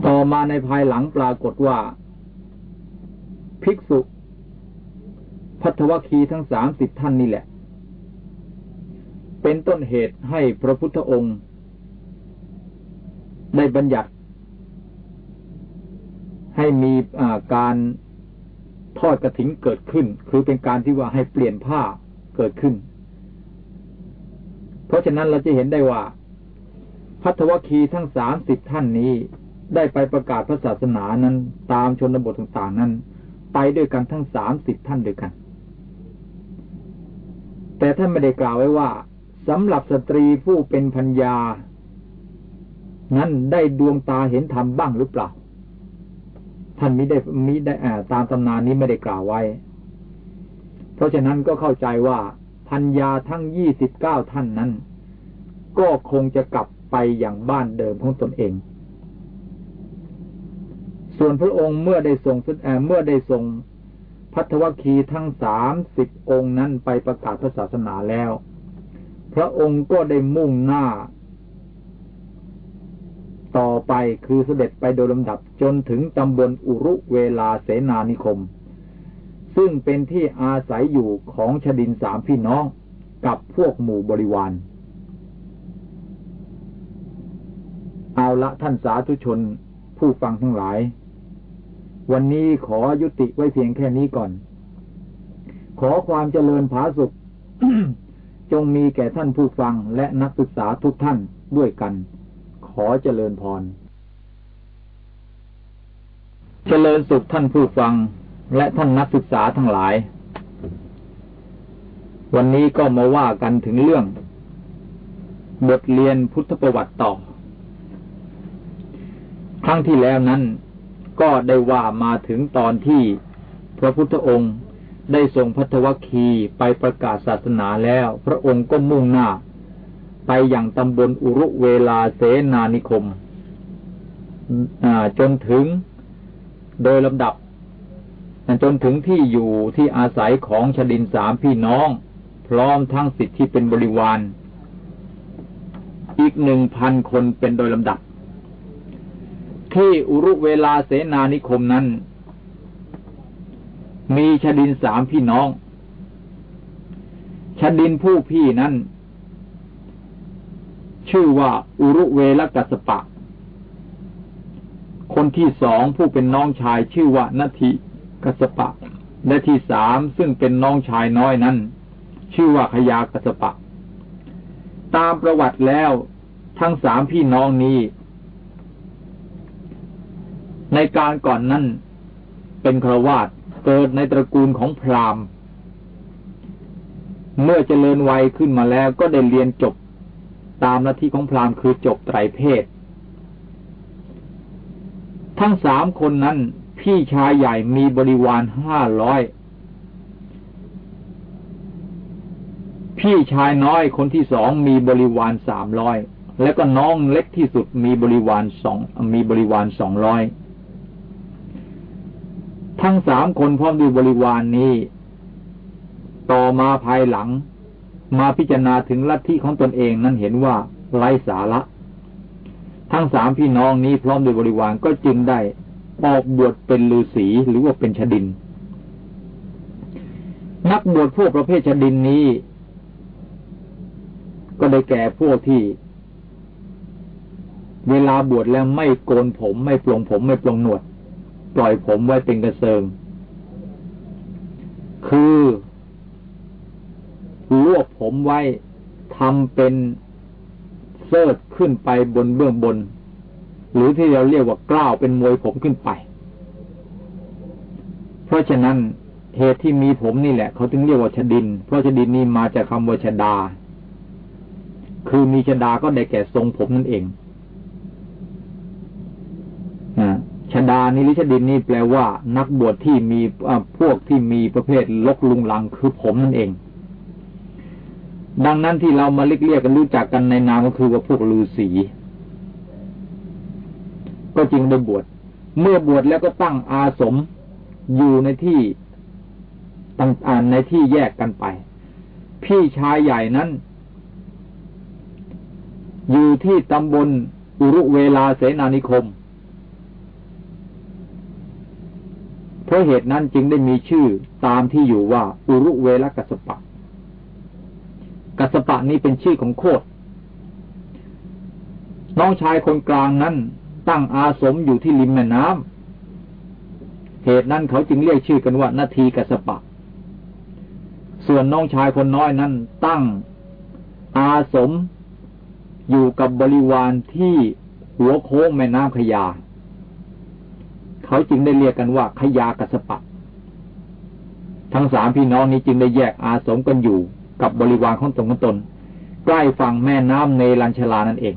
ต่อมาในภายหลังปรากฏว่า ภิกษุพัทวคีทั้งสามสิบท่านนี่แหละ เป็นต้นเหตุให้พระพุทธองค์ ได้บัญญัติ ให้มีการทอดกระถิ่นเกิดขึ้น คือเป็นการที่ว่าให้เปลี่ยนผ้าเกิดขึ้น เพราะฉะนั้นเราจะเห็นได้ว่า พัทวคีทั้งสามสิบท่านนี้ได้ไปประกาศพระศาสนานั้น ตามชนบทต่างๆนั้น ไปด้วยกันทั้งสามสิบท่านด้วยกัน แต่ท่านไม่ได้กล่าวไว้ว่าสำหรับสตรีผู้เป็นพัญญา นั้นได้ดวงตาเห็นธรรมบ้างหรือเปล่า ท่านมิได้มิได้ตามตำนานนี้ไม่ได้กล่าวไว้ เพราะฉะนั้นก็เข้าใจว่าพัญญาทั้งยี่สิบเก้าท่านนั้น ก็คงจะกลับไปอย่างบ้านเดิมของตนเอง ส่วนพระองค์เมื่อได้ส่งเมื่อได้ส่งพัทวคีทั้งสามสิบองค์นั้นไปประกาศพระศาสนาแล้ว พระองค์ก็ได้มุ่งหน้า ต่อไปคือเสด็จไปโดยลำดับจนถึงตำบลอุรุเวลาเสนานิคม ซึ่งเป็นที่อาศัยอยู่ของชดินสามพี่น้องกับพวกหมู่บริวาร เอาละท่านสาธุชนผู้ฟังทั้งหลาย วันนี้ขอยุติไว้เพียงแค่นี้ก่อน ขอความเจริญผาสุข จงมีแก่ท่านผู้ฟังและนักศึกษาทุกท่านด้วยกัน ขอเจริญพร เจริญสุขท่านผู้ฟัง และท่านนักศึกษาทั้งหลาย วันนี้ก็มาว่ากันถึงเรื่อง บทเรียนพุทธประวัติต่อ ครั้งที่แล้วนั้นก็ได้ว่ามาถึงตอนที่พระพุทธองค์ได้ทรงพัทวคีไปประกาศศาสนาแล้ว พระองค์ก็มุ่งหน้า ไปอย่างตำบลอุรุเวลาเสนานิคมจนถึงโดยลำดับจนถึงที่อยู่ที่อาศัยของชดินสามพี่น้อง พร้อมทั้งสิทธิที่เป็นบริวาร อีกหนึ่งพันคนเป็นโดยลำดับ ที่อุรุเวลาเสนานิคมนั้น มีชดินสามพี่น้องชดินผู้พี่นั้น ชื่อว่าอุรุเวลกัสปะ คนที่สองผู้เป็นน้องชายชื่อว่านาทีกัสปะ และที่สามซึ่งเป็นน้องชายน้อยนั้น ชื่อว่าขยากัสปะ ตามประวัติแล้วทั้งสามพี่น้องนี้ ในการก่อนนั้นเป็นครวาดเกิดในตระกูลของพราหมณ์ เมื่อเจริญวัยขึ้นมาแล้วก็ได้เรียนจบ ตามหน้าที่ของพราหมณ์คือจบไตรเพศ ทั้งสามคนนั้นพี่ชายใหญ่มีบริวารห้าร้อยพี่ชายน้อยคนที่สองมีบริวารสามร้อยแล้วก็น้องเล็กที่สุดมีบริวารสองมีบริวารสองร้อยทั้งสามคนพร้อมด้วยบริวารนนี้ ต่อมาภายหลัง มาพิจารณาถึงลัทธิของตนเองนั้นเห็นว่าไร้สาระ ทั้งสามพี่น้องนี้พร้อมด้วยบริวารก็จึงได้ออกบวชเป็นฤาษีหรือว่าเป็นชดิน นักบวชพวกประเภทชดินนี้ ก็ได้แก่พวกที่ เวลาบวชแล้วไม่โกนผม ไม่ปลงผมไม่ปลงหนวด ปล่อยผมไว้เป็นกระเซิง คือ รวบผมไว้ทำเป็นเซิร์ขึ้นไปบนเบื้องบน หรือที่เราเรียกว่ากล้าวเป็นมวยผมขึ้นไป เพราะฉะนั้นเหตุที่มีผมนี่แหละ เขาถึงเรียกว่าชดิน เพราะชดินนี่มาจากคำว่าชดา คือมีชดาก็ได้แก่ทรงผมนั่นเองชดานี่หรือชดินนี่แปลว่า นักบวชที่มีพวกที่มีประเภทลกลุงลังคือผมนั่นเอง ดังนั้นที่เรามาเรียกเรียกกันรู้จักกันในนามก็คือว่าพวกฤาษีก็จึงได้บวช เมื่อบวชแล้วก็ตั้งอาสมอยู่ในที่ต่างๆในที่แยกกันไป พี่ชายใหญ่นั้น อยู่ที่ตำบลอุรุเวลาเสนานิคม เพราะเหตุนั้นจึงได้มีชื่อตามที่อยู่ว่า อุรุเวลกัสปะ กัสปะนี้เป็นชื่อของโคดน้องชายคนกลางนั้นตั้งอาสมอยู่ที่ริมแม่น้ำเหตุนั้นเขาจึงเรียกชื่อกันว่านาทีกัสปะ ส่วนน้องชายคนน้อยนั้น ตั้งอาสมอยู่กับบริวารที่หัวโค้งแม่น้ำขยา เขาจึงได้เรียกกันว่าขยากัสปะ ทั้งสามพี่น้องนี้จึงได้แยกอาสมกันอยู่ กับบริวารของตนของตน ใกล้ฝั่งแม่น้ำเนลัญชลานั่นเอง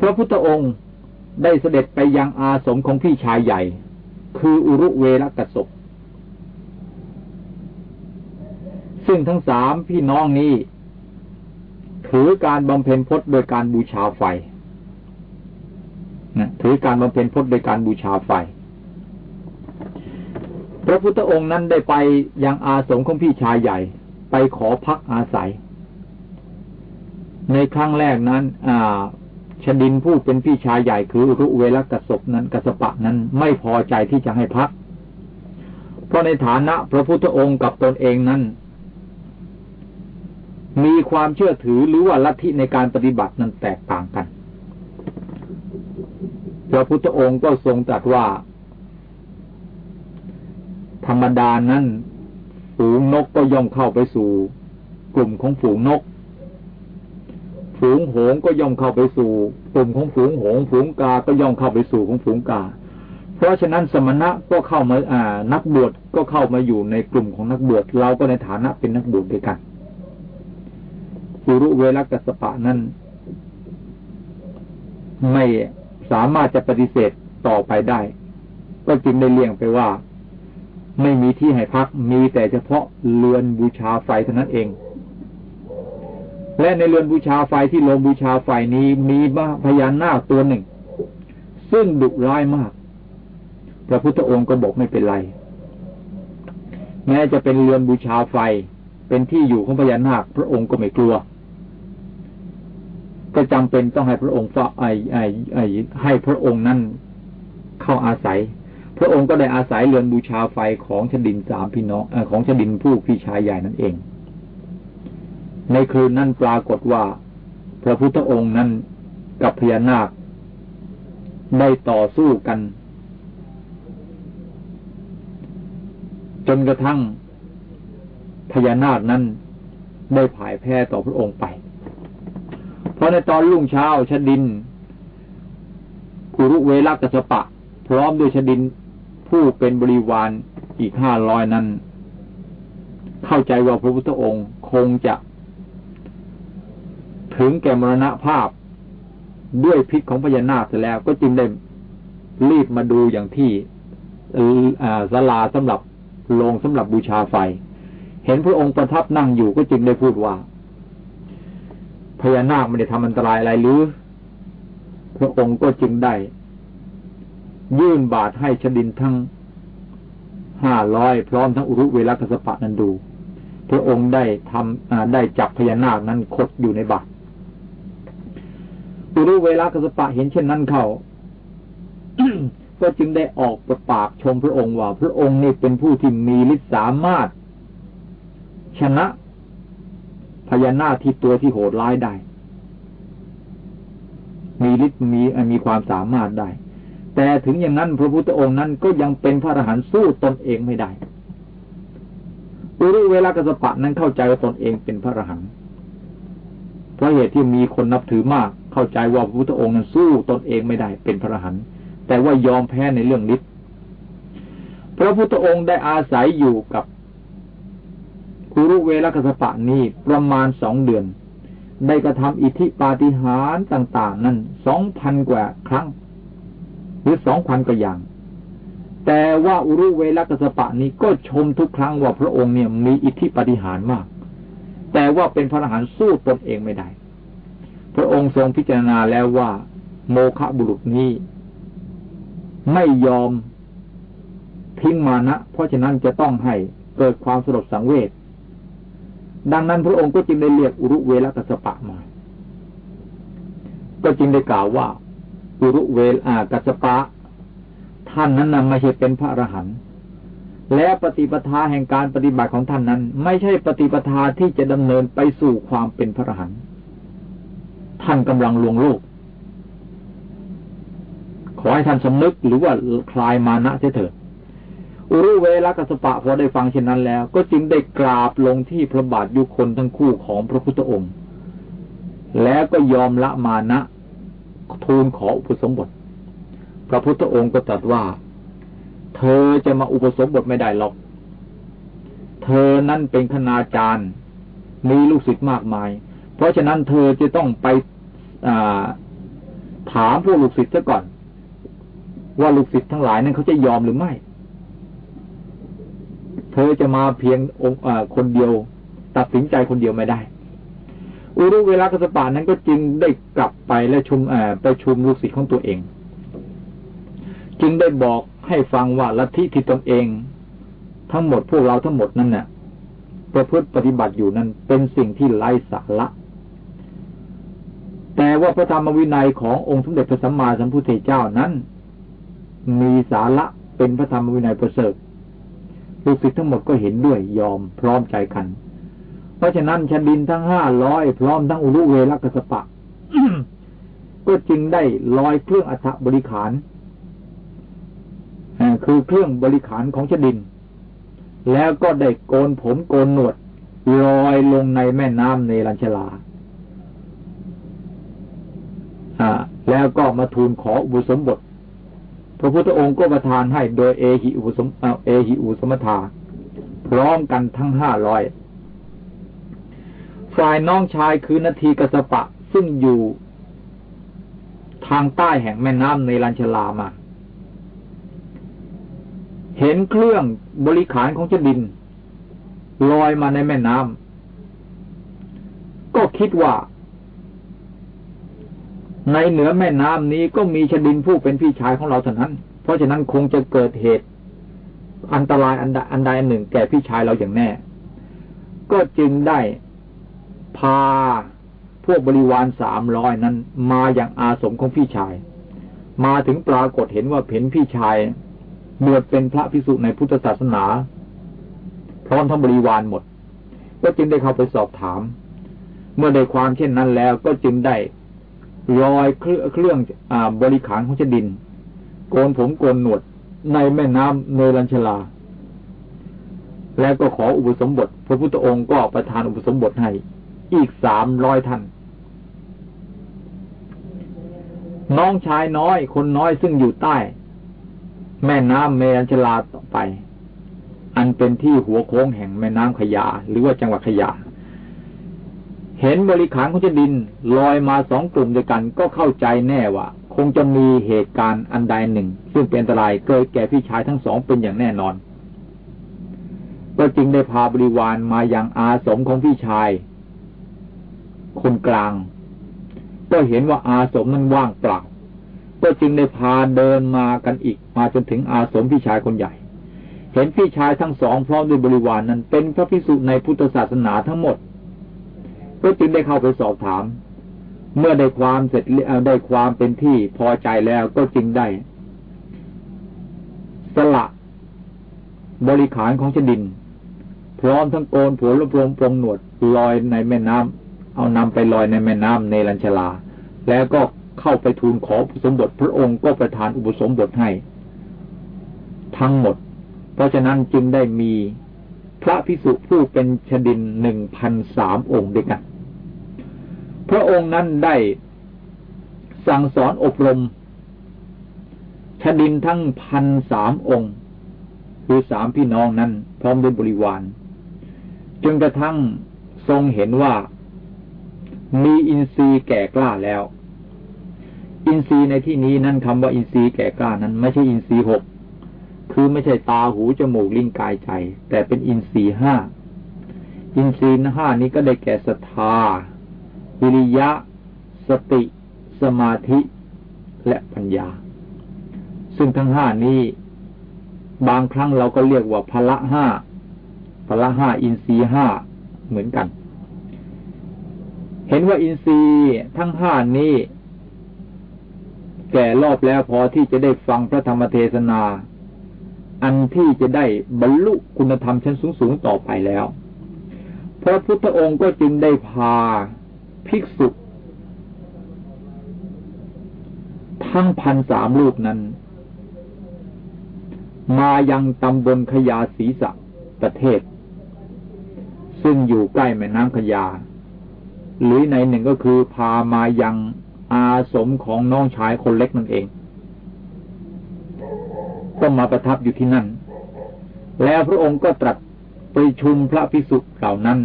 พระพุทธองค์ได้เสด็จไปยังอาสมของพี่ชายใหญ่ คืออุรุเวรกสบซึ่งทั้งสามพี่น้องนี้ ถือการบำเพ็ญพจน์โดยการบูชาไฟนะถือการบำเพ็ญพจน์โดยการบูชาไฟ พระพุทธองค์นั้นได้ไปยังอาสมของพี่ชายใหญ่ ไปขอพักอาศัย ในครั้งแรกนั้น อ่าชดินผู้เป็นพี่ชายใหญ่คือรุเวลกสบนั้นกสปะนั้นไม่พอใจที่จะให้พัก เพราะในฐานะพระพุทธองค์กับตนเองนั้น มีความเชื่อถือหรือว่าลัทธิในการปฏิบัตินั้นแตกต่างกัน พระพุทธองค์ก็ทรงตรัสว่า ธรรมดานั้นฝูงนกก็ย่อมเข้าไปสู่ กลุ่มของฝูงนก ฝูงหงก็ย่อมเข้าไปสู่ กลุ่มของฝูงหง ฝูงกา ก็ย่อมเข้าไปสู่ของฝูงกา เพราะฉะนั้นสมณะก็เข้ามาอ่า นักบวชก็เข้ามาอยู่ในกลุ่มของนักบวชเราก็ในฐานะเป็นนักบวชด้วยกันสุรุเวลกัสปะนั้นไม่สามารถจะปฏิเสธต่อไปได้ ก็จึงได้เลี่ยงไปว่า ไม่มีที่ให้พักมีแต่เฉพาะเรือนบูชาไฟเท่านั้นเอง และในเรือนบูชาไฟที่ลงบูชาไฟนี้มีพญานาคตัวหนึ่ง ซึ่งดุร้ายมาก พระพุทธองค์ก็บอกไม่เป็นไร แม้จะเป็นเรือนบูชาไฟเป็นที่อยู่ของพญานาค พระองค์ก็ไม่กลัว ก็จำเป็นต้องให้พระองค์ฝไอไอไอให้พระองค์นั้นเข้าอาศัย พระองค์ก็ได้อาศัยเรือนบูชาไฟของชดินสามพี่น้องอของชดินผู้พี่ชายใหญ่นั่นเอง ในคืนนั้นปรากฏว่า พระพุทธองค์นั้นกับพญานาค ได้ต่อสู้กัน จนกระทั่งพญานาคนั้นได้ผ่ายแพ้ต่อพระองค์ไป เพราะในตอนรุ่งเช้าชดินกุรุเวลกัสปะ พร้อมด้วยชดิน ผู้เป็นบริวารอีกห้าร้อยนั้น เข้าใจว่าพระพุทธองค์คงจะ ถึงแก่มรณภาพด้วยพิษของพญานาคเสร็จแล้ว ก็จึงได้รีบมาดูอย่างที่ศาลาสำหรับโรงสำหรับบูชาไฟ เห็นพระองค์ประทับนั่งอยู่ก็จึงได้พูดว่าพญานาคไม่ได้ทำอันตรายอะไรหรือ พระองค์ก็จึงได้ ยื่นบาทให้ชดินทั้งห้าร้อยพร้อมทั้งอุรุเวลกสปะนั้นดู พระองค์ได้ทำได้จับพญานาคนั้นคดอยู่ในบาทอุรุเวลากสปะเห็นเช่นนั้นเขาก็จึงได้ออกประปากชมพระองค์ว่า พระองค์นี่เป็นผู้ที่มีฤทธิ์สามารถ ชนะพญานาคที่ตัวที่โหดร้ายได้ มีฤทธิ์มีมีความสามารถได้ แต่ถึงอย่างนั้นพระพุทธองค์นั้นก็ยังเป็นพระอรหันต์สู้ตนเองไม่ได้อุรุเวลากสปะนั้นเข้าใจว่าตนเองเป็นพระอรหันต์เพราะเหตุที่มีคนนับถือมาก เข้าใจว่าพระพุทธองค์นั้นสู้ตนเองไม่ได้เป็นพระอรหันต์แต่ว่ายอมแพ้ในเรื่องฤทธิ์พระพุทธองค์ได้อาศัยอยู่กับคุรุเวลกสปะนี้ประมาณสองเดือน ได้กระทำอิทธิปาฏิหาริย์ต่าง ๆ นั้นสองพันกว่าครั้ง หรือสองพันกว่าอย่าง แต่ว่าอุรุเวลกสปะนี้ก็ชมทุกครั้งว่าพระองค์เนี่ยมีอิทธิปาฏิหาริมาก แต่ว่าเป็นพระอรหันต์สู้ตนเองไม่ได้ พระองค์ทรงพิจารณาแล้วว่า โมฆะบุรุษนี้ ไม่ยอมทิ้งมานะ เพราะฉะนั้นจะต้องให้เกิดความสลดสังเวชดังนั้นพระองค์ก็จึงได้เรียกอุรุเวลกัสปะมา ก็จึงได้กล่าวว่า อุรุเวลอากัสปะ ท่านนั้นนไม่ใช่เป็นพระอรหันต์และปฏิปทาแห่งการปฏิบัติของท่านนั้น ไม่ใช่ปฏิปทาที่จะดำเนินไปสู่ความเป็นพระอรหันต์ท่านกำลังลวงโลก ขอให้ท่านสำนึกหรือว่าคลายมานะเถิดอุรุเวลกัสปะพอได้ฟังเช่นนั้นแล้ว ก็จึงได้กราบลงที่พระบาทยุคนทั้งคู่ของพระพุทธองค์ แล้วก็ยอมละมานะ ทูลขออุปสมบท พระพุทธองค์ก็ตรัสว่า เธอจะมาอุปสมบทไม่ได้หรอก เธอนั่นเป็นคณาจารย์ มีลูกศิษย์มากมาย เพราะฉะนั้นเธอจะต้องไปถามพวกลูกศิษย์ซะก่อน ว่าลูกศิษย์ทั้งหลายนั้นเขาจะยอมหรือไม่ เธอจะมาเพียงองค์คนเดียว ตัดสินใจคนเดียวไม่ได้ อุรุเวลากสปานั้นก็จึงได้กลับไปและชุมไปชุมลูกศิษย์ของตัวเอง จึงได้บอกให้ฟังว่าลัทธิที่ตนเอง ทั้งหมดพวกเราทั้งหมดนั้นเนะ่ยประพฤติปฏิบัติอยู่นั้นเป็นสิ่งที่ไร้สาระแต่ว่าพระธรรมวินัยขององค์สมเด็จพระสัมมาสัมพุทธเจ้านั้น มีสาระเป็นพระธรรมวินัยประเสริฐลูกศิษย์ทั้งหมดก็เห็นด้วยยอมพร้อมใจกัน เพราะฉะนั้นชนดินทั้งห้าร้อยพร้อมทั้งอุลุเวลกัสปะก็จึงได้ลอยเครื่องอัฐบริขารคือเครื่องบริขารของชดิน แล้วก็ได้โกนผมโกนหนวดลอยลงในแม่น้ำในลัญชลาแล้วก็มาทูลขออุปสมบท พระพุทธองค์ก็ประทานให้โดยเอหิอุปสมเอหิอุสมทา พร้อมกันทั้งห้าร้อย ฝ่ายน้องชายคือนาทีกสปะ ซึ่งอยู่ทางใต้แห่งแม่น้ำในลัญชลามา เห็นเครื่องบริขารของจ้าดิน ลอยมาในแม่น้ำก็คิดว่า ในเหนือแม่น้ำนี้ก็มีชดินผู้เป็นพี่ชายของเราเท่านั้น เพราะฉะนั้นคงจะเกิดเหตุ อันตรายอันใดอันหนึ่งแก่พี่ชายเราอย่างแน่ ก็จึงได้ พาพวกบริวารสามร้อยนั้น มาอย่างอาสมของพี่ชาย มาถึงปรากฏเห็นว่าเห็นพี่ชายบวชเป็นพระภิกษุในพุทธศาสนา พร้อมทั้งบริวารหมด ก็จึงได้เข้าไปสอบถาม เมื่อได้ความเช่นนั้นแล้วก็จึงได้รอยเครื่องอบริขารของชดิน โกนผมโกนหนวดในแม่น้ำเนรัญชลา แล้วก็ขออุปสมบท พระพุทธองค์ก็ประทานอุปสมบทให้ อีกสามร้อยท่าน น้องชายน้อยคนน้อยซึ่งอยู่ใต้ แม่น้ำเมรัญชลาต่อไป อันเป็นที่หัวโค้งแห่งแม่น้ำขยา หรือว่าจังหวัดขยา เห็นบริขารของชดินลอยมาสองกลุ่มด้วยกันก็เข้าใจแน่ว่าคงจะมีเหตุการณ์อันใดหนึ่ง ซึ่งเป็นอันตรายเกิดแก่พี่ชายทั้งสองเป็นอย่างแน่นอน ก็จึงได้พาบริวารมาอย่างอาสมของพี่ชาย คนกลาง ก็เห็นว่าอาสมนั้นว่างเปล่า ก็จึงได้พาเดินมากันอีก มาจนถึงอาสมพี่ชายคนใหญ่ เห็นพี่ชายทั้งสองพร้อมด้วยบริวารนนั้น เป็นพระภิกษุในพุทธศาสนาทั้งหมด ก็จึงได้เข้าไปสอบถาม เมื่อได้ความเสร็จได้ความเป็นที่พอใจแล้วก็จึงได้สละบริขารของชดิน พร้อมทั้งโกนผัวและพรมปรงหนวดลอยในแม่น้ำ เอานำไปลอยในแม่น้ำในลัญชลา แล้วก็เข้าไปทูลขออุปสมบทพระองค์ก็ประทานอุปสมบทให้ ทั้งหมด เพราะฉะนั้นจึงได้มีพระพิสุผู้เป็นชดินหนึ่งพันสามองค์ด้วยกัน พระองค์นั้นได้สั่งสอนอบรมชดินทั้งพันสามองค์ คือสามพี่น้องนั้น พร้อมด้วยบริวารจนกระทั่งทรงเห็นว่า มีอินทรีย์แก่กล้าแล้ว อินทรีย์ในที่นี้นั่นคำว่าอินทรีย์แก่กล้านั้น ไม่ใช่อินทรีย์หกคือไม่ใช่ตาหูจมูกลิ้นกายใจ แต่เป็นอินทรีย์ห้าอินทรีย์ห้านี้ก็ได้แก่ศรัทธาวิริยะ สติ สมาธิ และปัญญา ซึ่งทั้งห้านี้ บางครั้งเราก็เรียกว่าพละห้าพละห้าอินทรีย์ห้าเหมือนกัน เห็นว่าอินทรีย์ทั้งห้านี้ แก่รอบแล้วพอที่จะได้ฟังพระธรรมเทศนา อันที่จะได้บรรลุคุณธรรมชั้นสูงๆต่อไปแล้ว พระพุทธองค์ก็จึงได้พาภิกษุทั้งพันสามรูปนั้น มายังตำบลขยาศีสะประเทศ ซึ่งอยู่ใกล้แม่น้ำขยา หรือในหนึ่งก็คือพามายังอาสมของน้องชายคนเล็กนั่นเอง ก็มาประทับอยู่ที่นั่น แล้วพระองค์ก็ตรัสประชุมพระภิกษุเหล่านั้น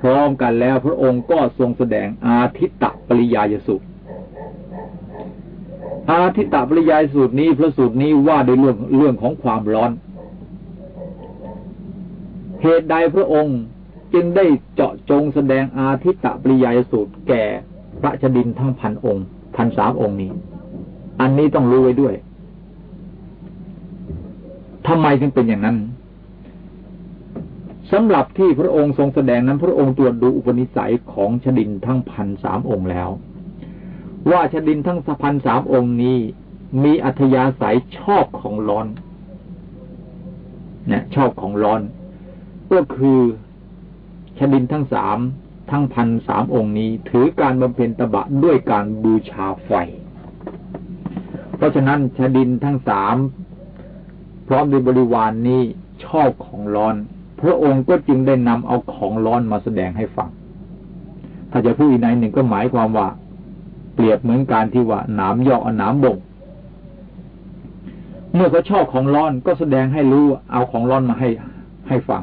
พร้อมกันแล้วพระองค์ก็ทรงแสดงอาทิตตปริยายสูตรอาทิตตปริยายสูตรนี้พระสูตรนี้ว่าในเรื่องเรื่องของความร้อน เหตุใดพระองค์ จึงได้เจาะจงแสดงอาทิตตปริยายสูตรแก่พระชดินทั้งพันองค์พันสามองค์นี้ อันนี้ต้องรู้ไว้ด้วยทำไมจึงเป็นอย่างนั้นสำหรับที่พระองค์ทรงแสดงนั้น พระองค์ตรวจดูอุปนิสัยของชดินทั้งพันสามองค์แล้ว ว่าชดินทั้งพันสามองค์นี้ มีอัธยาศัยชอบของร้อนเนี่ยชอบของร้อน ก็คือ ชดินทั้งสามทั้งพันสามองค์นี้ ถือการบำเพ็ญตบะด้วยการบูชาไฟ เพราะฉะนั้นชดินทั้งสามพร้อมด้วยบริวารนนี้ชอบของร้อน พระองค์ก็จึงได้นำเอาของร้อนมาแสดงให้ฟัง ถ้าจะพูดอีกในหนึ่งก็หมายความว่า เปรียบเหมือนการที่ว่าหนามยอกหนามบ่งเมื่อเขาชอบของร้อนก็แสดงให้รู้เอาของร้อนมาให้ให้ฟัง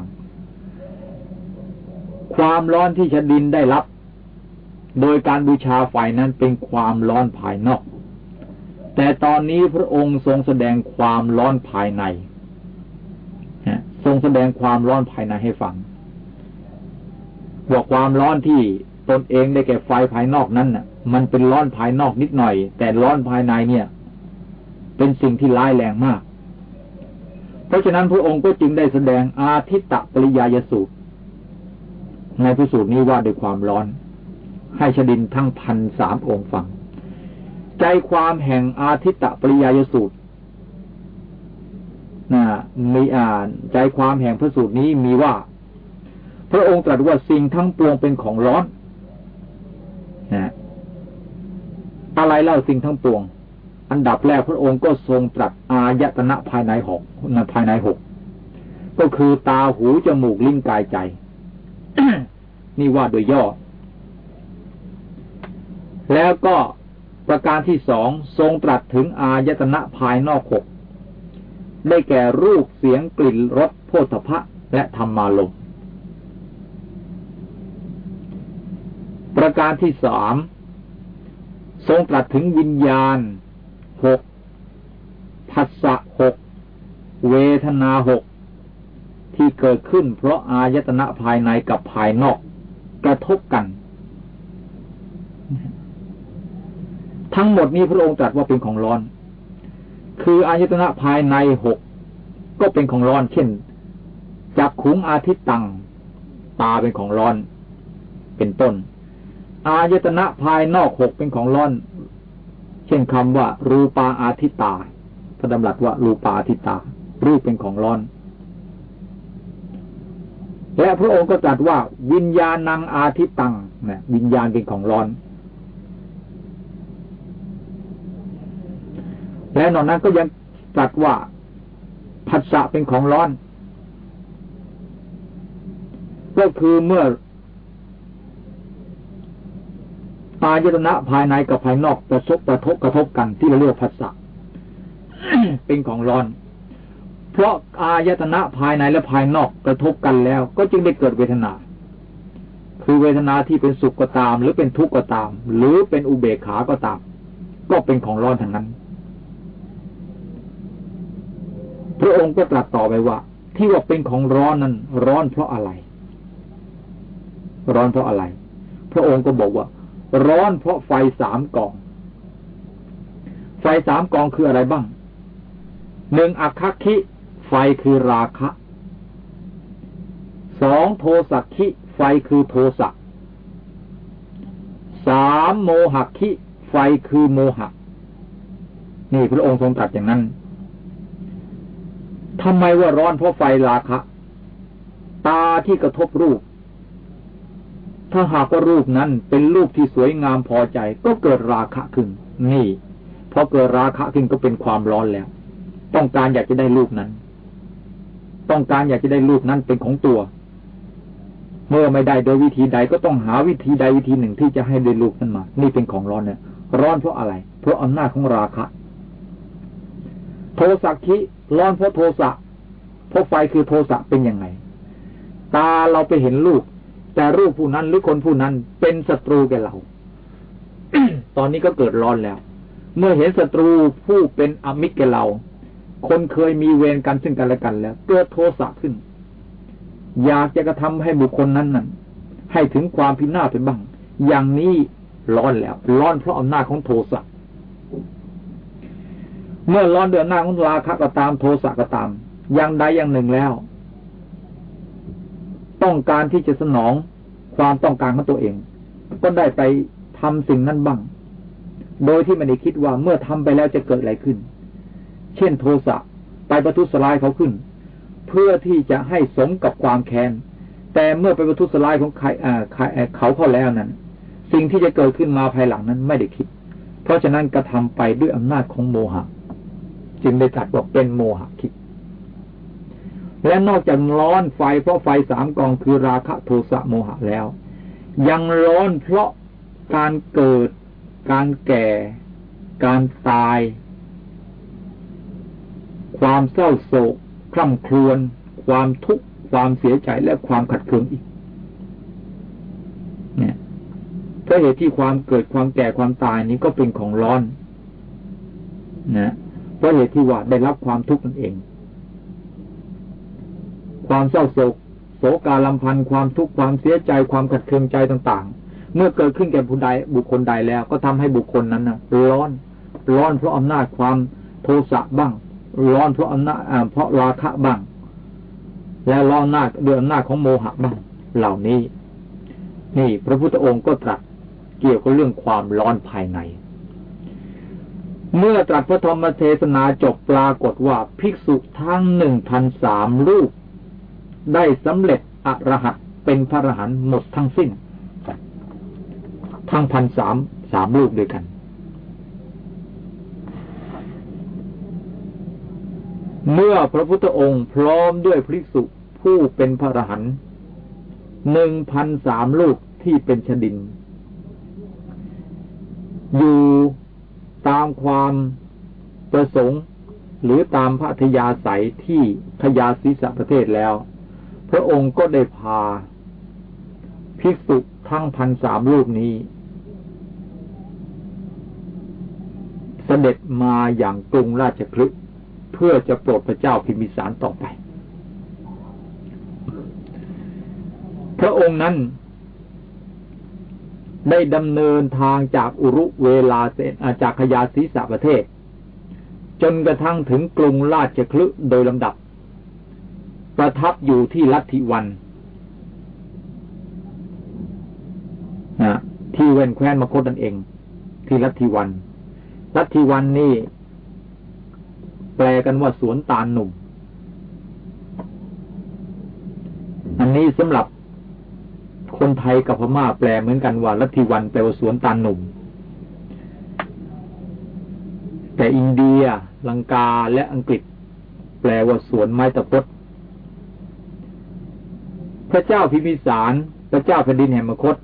ความร้อนที่ชดินได้รับ โดยการบูชาไฟนั้นเป็นความร้อนภายนอก แต่ตอนนี้พระองค์ทรงแสดงความร้อนภายในทรงแสดงความร้อนภายในให้ฟังบอกความร้อนที่ตนเองได้แก่ไฟภายนอกนั้นน่ะ มันเป็นร้อนภายนอกนิดหน่อย แต่ร้อนภายในเนี่ย เป็นสิ่งที่ร้ายแรงมาก เพเพราะฉะนั้นพระองค์ก็จึงได้แสดงอาทิตตปริยายสูตร ในพระสูตรนี้ว่าด้วยความร้อน ให้ชดินทั้งพันสามองค์ฟัง ใจความแห่งอาทิตตปริยายสูตรนะมีอ่านใจความแห่งพระสูตรนี้มีว่า พระองค์ตรัสว่าสิ่งทั้งปวงเป็นของร้อนนะอะไรเล่าสิ่งทั้งปวง อันดับแรกพระองค์ก็ทรงตรัสอายตนะภายในหกภายในหกก็คือตาหูจมูกลิ้นกายใจ นี่ว่าโดยย่อ แล้วก็ประการที่สองทรงตรัสถึงอายตนะภายนอกหกได้แก่รูปเสียงกลิ่นรสโพธพะและธรรมารมประการที่สามทรงตรัสถึงวิญญาณหกภัสสะหกเวทนาหก ที่เกิดขึ้น เพราะอายตนะภายในกับภายนอก กระทบกัน ทั้งหมดนี้พระองค์ตรัสว่าเป็นของร้อน คืออายตนะภายในหกก็เป็นของร้อน เช่นจักขุงอาทิตตังตาเป็นของร้อน เป็นต้น อายตนะภายนอกหกเป็นของร้อน เช่นคำว่า รูปาอาทิตตาพระดำรัสว่ารูปาอาทิตตา รูปเป็นของร้อน และพระองค์ก็ตรัสว่าวิญญาณังอาทิตตังนะวิญญาณเป็นของร้อน และนอกนั้นก็ยังตรัสว่าผัสสะเป็นของร้อน ก็คือเมื่ออายตนะภายในกับภายนอกประสบกระทบกระทบกันที่เราเรียกผัสสะเป็นของร้อน เพราะอายตนะภายในและภายนอกกระทบกันแล้ว ก็จึงได้เกิดเวทนา คือเวทนาที่เป็นสุขก็ตาม หรือเป็นทุกข์ก็ตาม หรือเป็นอุเบกขาก็ตาม ก็เป็นของร้อนทั้งนั้น พระองค์ก็ตรัสต่อไปว่า ที่ว่าเป็นของร้อนนั้น ร้อนเพราะอะไร ร้อนเพราะอะไร พระองค์ก็บอกว่า ร้อนเพราะไฟสามกอง ไฟสามกองคืออะไรบ้างหนึ่งอัคคิ ไฟคือราคะสองโทสักขิไฟคือโทสะสามโมหักขิไฟคือโมหะ นี่พระองค์ทรงตรัสอย่างนั้นทำไมว่าร้อนเพราะไฟราคะ ตาที่กระทบรูป ถ้าหากว่ารูปนั้นเป็นรูปที่สวยงามพอใจ ก็เกิดราคะขึ้น นี่พอเกิดราคะขึ้นก็เป็นความร้อนแล้ว ต้องการอยากจะได้รูปนั้น ต้องการอยากจะได้รูปนั้นเป็นของตัว เมื่อไม่ได้โดยวิธีใดก็ต้องหาวิธีใดวิธีหนึ่งที่จะให้ได้รูปนั้นมา นี่เป็นของร้อนเนี่ยร้อนเพราะอะไร เพราะอำนาจของราคะ โทสักคิร้อนเพราะโทสะเพราะไฟคือโทสะเป็นยังไง ตาเราไปเห็นรูปแต่รูปผู้นั้นหรือคนผู้นั้นเป็นศัตรูแก่เรา ตอนนี้ก็เกิดร้อนแล้ว เมื่อเห็นศัตรูผู้เป็นอมิตรแก่เรา คนเคยมีเวรกันซึ่งกันและกันแล้วเกิดโทสะขึ้น อยากจะกระทำให้บุคคลนั้นนั้นให้ถึงความพินาศเป็นบ้าง อย่างนี้ร้อนแล้ว ร้อนเพราะอำนาจของโทสะเมื่อร้อนเดือนหน้าของราคะก็ตามโทสะก็ตาม อย่างใดอย่างหนึ่งแล้ว ต้องการที่จะสนองความต้องการของตัวเอง ก็ได้ไปทำสิ่งนั้นบ้าง โดยที่ไม่ได้คิดว่าเมื่อทำไปแล้วจะเกิดอะไรขึ้น เช่นโทสะไปประทุษร้ายเขาขึ้น เพื่อที่จะให้สมกับความแค้นแต่เมื่อไปประทุษร้ายของใครเขาเขาแล้วนั้น สิ่งที่จะเกิดขึ้นมาภายหลังนั้นไม่ได้คิด เพราะฉะนั้นกระทาไปด้วยอำนาจของโมหะ จึงได้ตัดบอกเป็นโมหะคิด และนอกจากร้อนไฟเพราะไฟสามกองคือราคะโทสะโมหะแล้ว ยังร้อนเพราะการเกิด การแก่ การตาย ความเศร้าโศกคร่ำครวญความทุกข์ความเสียใจและความขัดเคืองอีกเนี่ยเพราะเหตุที่ความเกิดความแก่ความตายนี้ก็เป็นของร้อนนะเพราะเหตุที่ว่าได้รับความทุกข์นั่นเอง ความเศร้าโศกโศกาลำพันธ์ความทุกข์ความเสียใจความขัดเคืองใจต่าง ๆ เมื่อเกิดขึ้นแก่ผู้ใดบุคคลใดแล้ว ก็ทำให้บุคคลนั้นนะร้อน ร้อนเพราะอำนาจความโทสะบ้าง ร้อนเพราะอำนาจเพราะราคะบ้าง แล้วร้อนหน้าด้วยอำนาจของโมหะบ้างเหล่านี้ นี่พระพุทธองค์ก็ตรัสเกี่ยวกับเรื่องความร้อนภายใน เมื่อตรัสพระธรรมเทศนาจบปรากฏว่าภิกษุทั้งหนึ่งพันสามรูป ได้สำเร็จอรหัตเป็นพระอรหันต์หมดทั้งสิ้น ทั้งพันสามสามรูปด้วยกัน เมื่อพระพุทธองค์พร้อมด้วยภิกษุผู้เป็นพระอรหันต์หนึ่งพันสามลูกที่เป็นชดิน อยู่ตามความประสงค์หรือตามพระธยาศัยที่ขยาศิสะประเทศแล้ว พระองค์ก็ได้พาภิกษุทั้งพันสามรูปนี้ เสด็จมาอย่างกรุงราชคลึเพื่อจะโปรดพระเจ้าพิมิสารต่อไป พระองค์นั้นได้ดำเนินทางจากอุรุเวลาเซนจากขยาศีสาประเทศ จนกระทั่งถึงกรุงราชคลึโดยลำดับ ประทับอยู่ที่ลัทธิวันนะที่เว้นแคว้นมคตนั่นเอง ที่ลัทธิวันลัทธิวันนี่ แปลกันว่าสวนตาลหนุ่ม อันนี้สำหรับคนไทยกับพม่าแปลเหมือนกันว่าลัทธิวันแปลว่าสวนตาลหนุ่ม แต่อินเดีย ลังกาและอังกฤษ แปลว่าสวนไม้ตะพดพระเจ้าพิมิสาร พระเจ้าแผ่นดินแห่งมคต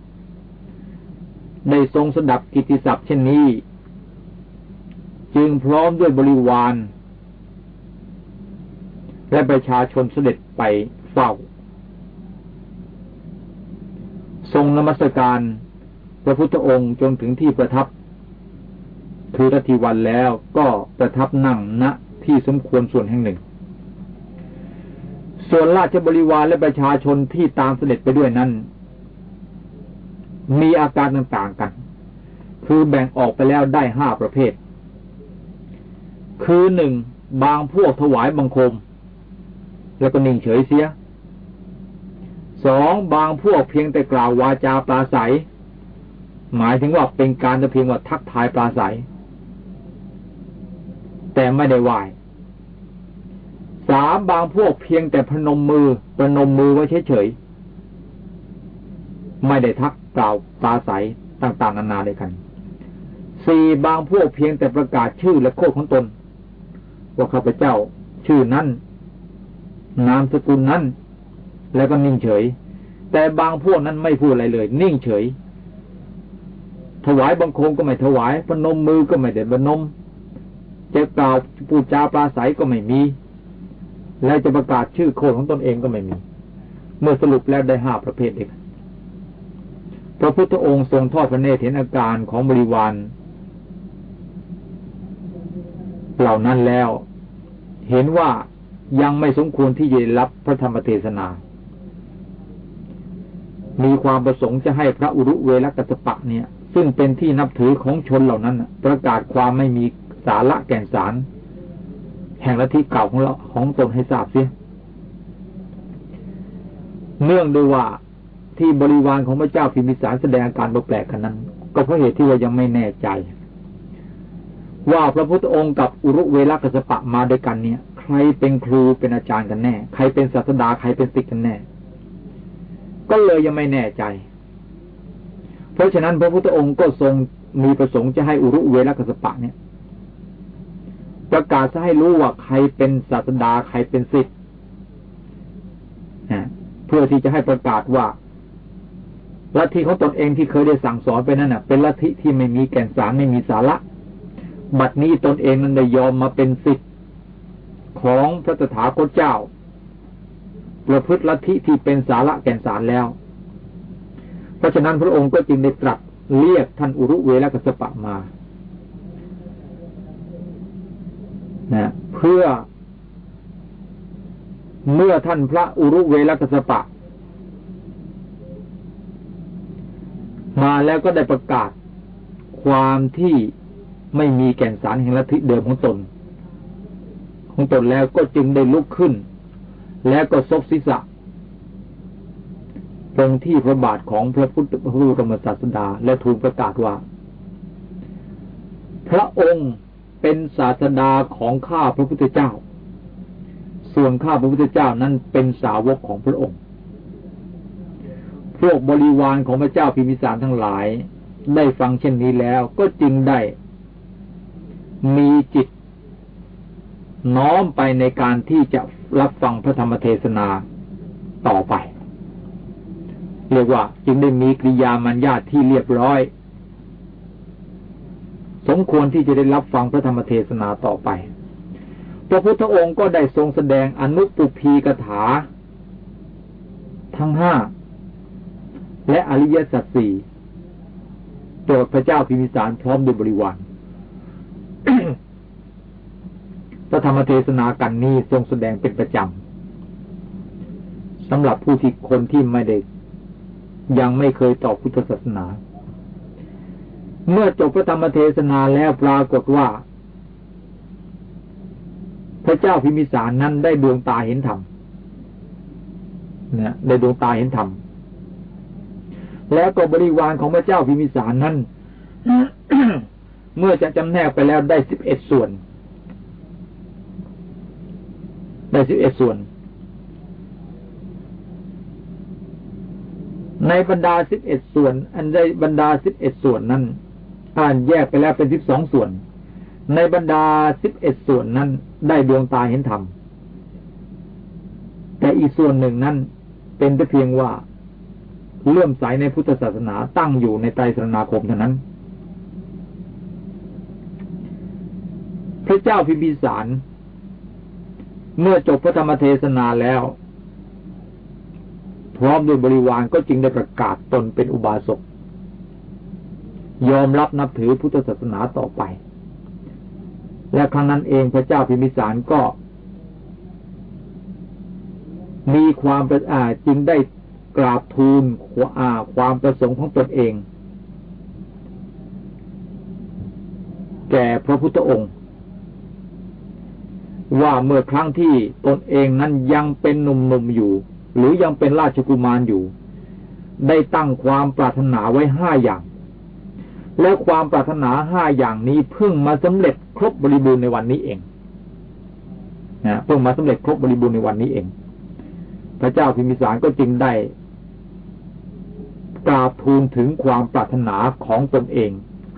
ได้ทรงสดับกิติศัพท์เช่นนี้ จึงพร้อมด้วยบริวาร และประชาชนเสด็จไปเฝ้า ทรงนมัสการพระพุทธองค์จนถึงที่ประทับ คือรติวันแล้วก็ประทับนั่งณที่สมควรส่วนแห่งหนึ่ง ส่วนราชบริวารและประชาชนที่ตามเสด็จไปด้วยนั้น มีอาการต่างๆกัน คือแบ่งออกไปแล้วได้ห้าประเภท คือหนึ่งบางพวกถวายบังคม แล้วก็นิ่งเฉยเสียสองบางพวกเพียงแต่กล่าววาจาปราศัย หมายถึงว่าเป็นการเพียงว่าทักทายปราศัย แต่ไม่ได้ไหวสามบางพวกเพียงแต่พนมมือประนมมือไว้เฉยๆไม่ได้ทักกล่าวปราศัยต่างๆนานาด้วยกันสี่บางพวกเพียงแต่ประกาศชื่อและโคดของตน ว่าข้าพเจ้า ชื่อนั้น นามสกุลนั้น แล้วก็นิ่งเฉย แต่บางพวกนั้นไม่พูดอะไรเลย นิ่งเฉย ถวายบังคมก็ไม่ถวายพนมมือก็ไม่เด็ดพนมจะกล่าวปูจาปราศัยก็ไม่มี และจะประกาศชื่อโคดของตนเองก็ไม่มี เมื่อสรุปแล้วได้ห้าประเภทเด็กพระพุทธองค์ทรงทอดพระเนตรเห็นอาการของบริวารเหล่านั้นแล้ว เห็นว่า ยังไม่สมควรที่จะรับพระธรรมเทศนา มีความประสงค์จะให้พระอุรุเวลกัสปะเนี่ย ซึ่งเป็นที่นับถือของชนเหล่านั้น ประกาศความไม่มีสาระแก่นสาร แห่งลัทธิเก่าของเราของตนให้ทราบเสีย เนื่องด้วยว่าที่บริวารของพระเจ้าพิมิสารแสดงอาการแปลกกันนั้น ก็เพราะเหตุที่ว่ายังไม่แน่ใจ ว่าพระพุทธองค์กับอุรุเวลกัสปะมาด้วยกันเนี่ย ใครเป็นครูเป็นอาจารย์กันแน่ ใครเป็นศาสดาใครเป็นศิษย์กันแน่ ก็เลยยังไม่แน่ใจ เพราะฉะนั้นพระพุทธองค์ก็ทรงมีประสงค์จะให้อุรุเวลกัสปะเนี่ย ประกาศให้รู้ว่าใครเป็นศาสดาใครเป็นศิษย์เพื่อที่จะให้ประกาศว่าลัทธิของตนเองที่เคยได้สั่งสอนไปนั่นน่ะ เป็นลัทธิที่ไม่มีแก่นสารไม่มีสาระบัดนี้ตนเองนั้นได้ยอมมาเป็นสิทธิ์ ของพระตถาคตเจ้า ประพฤติลัทธิที่เป็นสาระแก่นสารแล้ว เพราะฉะนั้นพระองค์ก็จึงได้ตรัสเรียกท่านอุรุเวลกัสปะมานะเพื่อเมื่อท่านพระอุรุเวลกัสปะ มาแล้วก็ได้ประกาศความที่ไม่มีแก่นสารแห่งลัทธิเดิมของตน ของตนแล้วก็จึงได้ลุกขึ้น แล้วก็ซบศีรษะตรงที่พระบาทของพระพุทธพระบรมศาสดา และทูลประกาศว่า พระองค์เป็นศาสดาของข้าพระพุทธเจ้า ส่วนข้าพระพุทธเจ้านั้นเป็นสาวกของพระองค์ พวกบริวารของพระเจ้าพิมิสารทั้งหลาย ได้ฟังเช่นนี้แล้วก็จึงได้ มีจิต น้อมไปในการที่จะรับฟังพระธรรมเทศนาต่อไป เรียกว่า จึงได้มีกิริยามัญญาที่เรียบร้อย สมควรที่จะได้รับฟังพระธรรมเทศนาต่อไป พระพุทธองค์ก็ได้ทรงแสดงอนุปุพีกถา ทั้งห้า และอริยสัจสี่โจทย์พระเจ้าพิมิสารพร้อมด้วยบริวาร ธรรมเทศนากันนี้ทรงแสดงเป็นประจำสำหรับผู้ที่คนที่ไม่ได้ยังไม่เคยต่อพุทธศาสนา เมื่อจบพระธรรมเทศนาแล้วปรากฏว่า พระเจ้าพิมิสารนั้นได้ดวงตาเห็นธรรมนี่ยได้ดวงตาเห็นธรรมแล้วก็บริวารของพระเจ้าพิมิสารนั้นเมื่อจะจำแนกไปแล้วได้สิบเอ็ดส่วน ได้สิบเอ็ดส่วน ในบรรดาสิบเอ็ดส่วน อันในบรรดาสิบเอ็ดส่วนนั้นอ่านแยกไปแล้วเป็นสิบสองส่วน ในบรรดาสิบเอ็ดส่วนนั้น ได้ดวงตาเห็นธรรมแต่อีกส่วนหนึ่งนั้น เป็นแต่เพียงว่าเลื่อมใสในพุทธศาสนาตั้งอยู่ในไตรสรณาคมเท่านั้น พระเจ้าพิมพิสาร เมื่อจบพระธรรมเทศนาแล้ว พร้อมด้วยบริวารก็จึงได้ประกาศตนเป็นอุบาสกยอมรับนับถือพุทธศาสนาต่อไป และครั้งนั้นเองพระเจ้าพิมิสารก็ มีความประอาจึงได้กราบทูลขวาความประสงค์ของตนเอง แก่พระพุทธองค์ ว่าเมื่อครั้งที่ตนเองนั้นยังเป็นหนุ่มๆอยู่ หรือยังเป็นราชกุมารอยู่ ได้ตั้งความปรารถนาไว้ห้าอย่าง และความปรารถนาห้าอย่างนี้เพิ่งมาสำเร็จครบบริบูรณ์ในวันนี้เองนะเพิ่งมาสำเร็จครบบริบูรณ์ในวันนี้เอง พระเจ้าพิมิสารก็จึงได้กราบทูลถึงความปรารถนาของตนเอง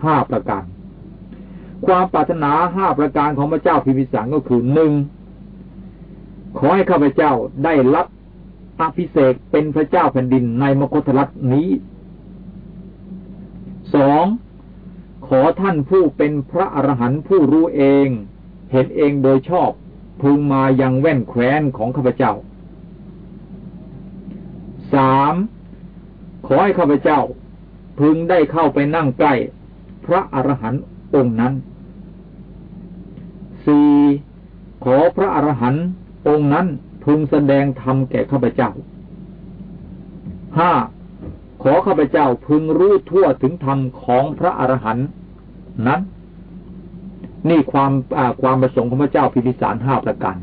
ห้าประการ ความปรารถนาห้าประการของพระเจ้าพิมพิสารก็คือหนึ่งขอให้ข้าพเจ้าได้รับอภิเศกเป็นพระเจ้าแผ่นดินในมคธรัฐนี้สองขอท่านผู้เป็นพระอรหันต์ผู้รู้เอง เห็นเองโดยชอบพึงมายังแว่นแคว้นของข้าพเจ้าสามขอให้ข้าพเจ้า พึงได้เข้าไปนั่งใกล้ พระอรหันต์ องค์นั้นสี่ขอพระอรหันต์องค์นั้นพึงแสดงธรรมแก่ข้าพเจ้าห้าขอข้าพเจ้าพึงรู้ทั่วถึงธรรมของพระอรหันต์นั้น นี่ความความประสงค์ของพระเจ้าพิพิสารห้าประการ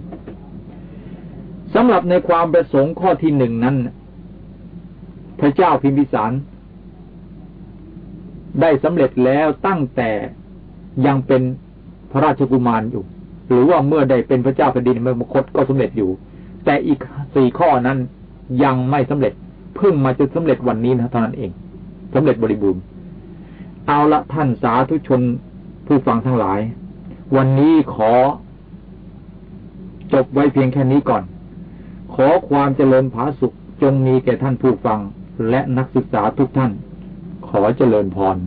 สำหรับในความประสงค์ข้อที่หนึ่งนั้น พระเจ้าพิมพิสาร ได้สำเร็จแล้วตั้งแต่ ยังเป็นพระราชกุมารอยู่ หรือว่าเมื่อได้เป็นพระเจ้าแผ่นดินเมื่อมคตก็สำเร็จอยู่ แต่อีกสี่ข้อนั้นยังไม่สำเร็จเพิ่งมาจะสำเร็จวันนี้นะเท่านั้นเองสำเร็จบริบูรณ์เอาละท่านสาธุชนผู้ฟังทั้งหลาย วันนี้ขอ จบไว้เพียงแค่นี้ก่อน ขอความเจริญผาสุขจงมีแก่ท่านผู้ฟังและนักศึกษาทุกท่าน ขอเจริญพร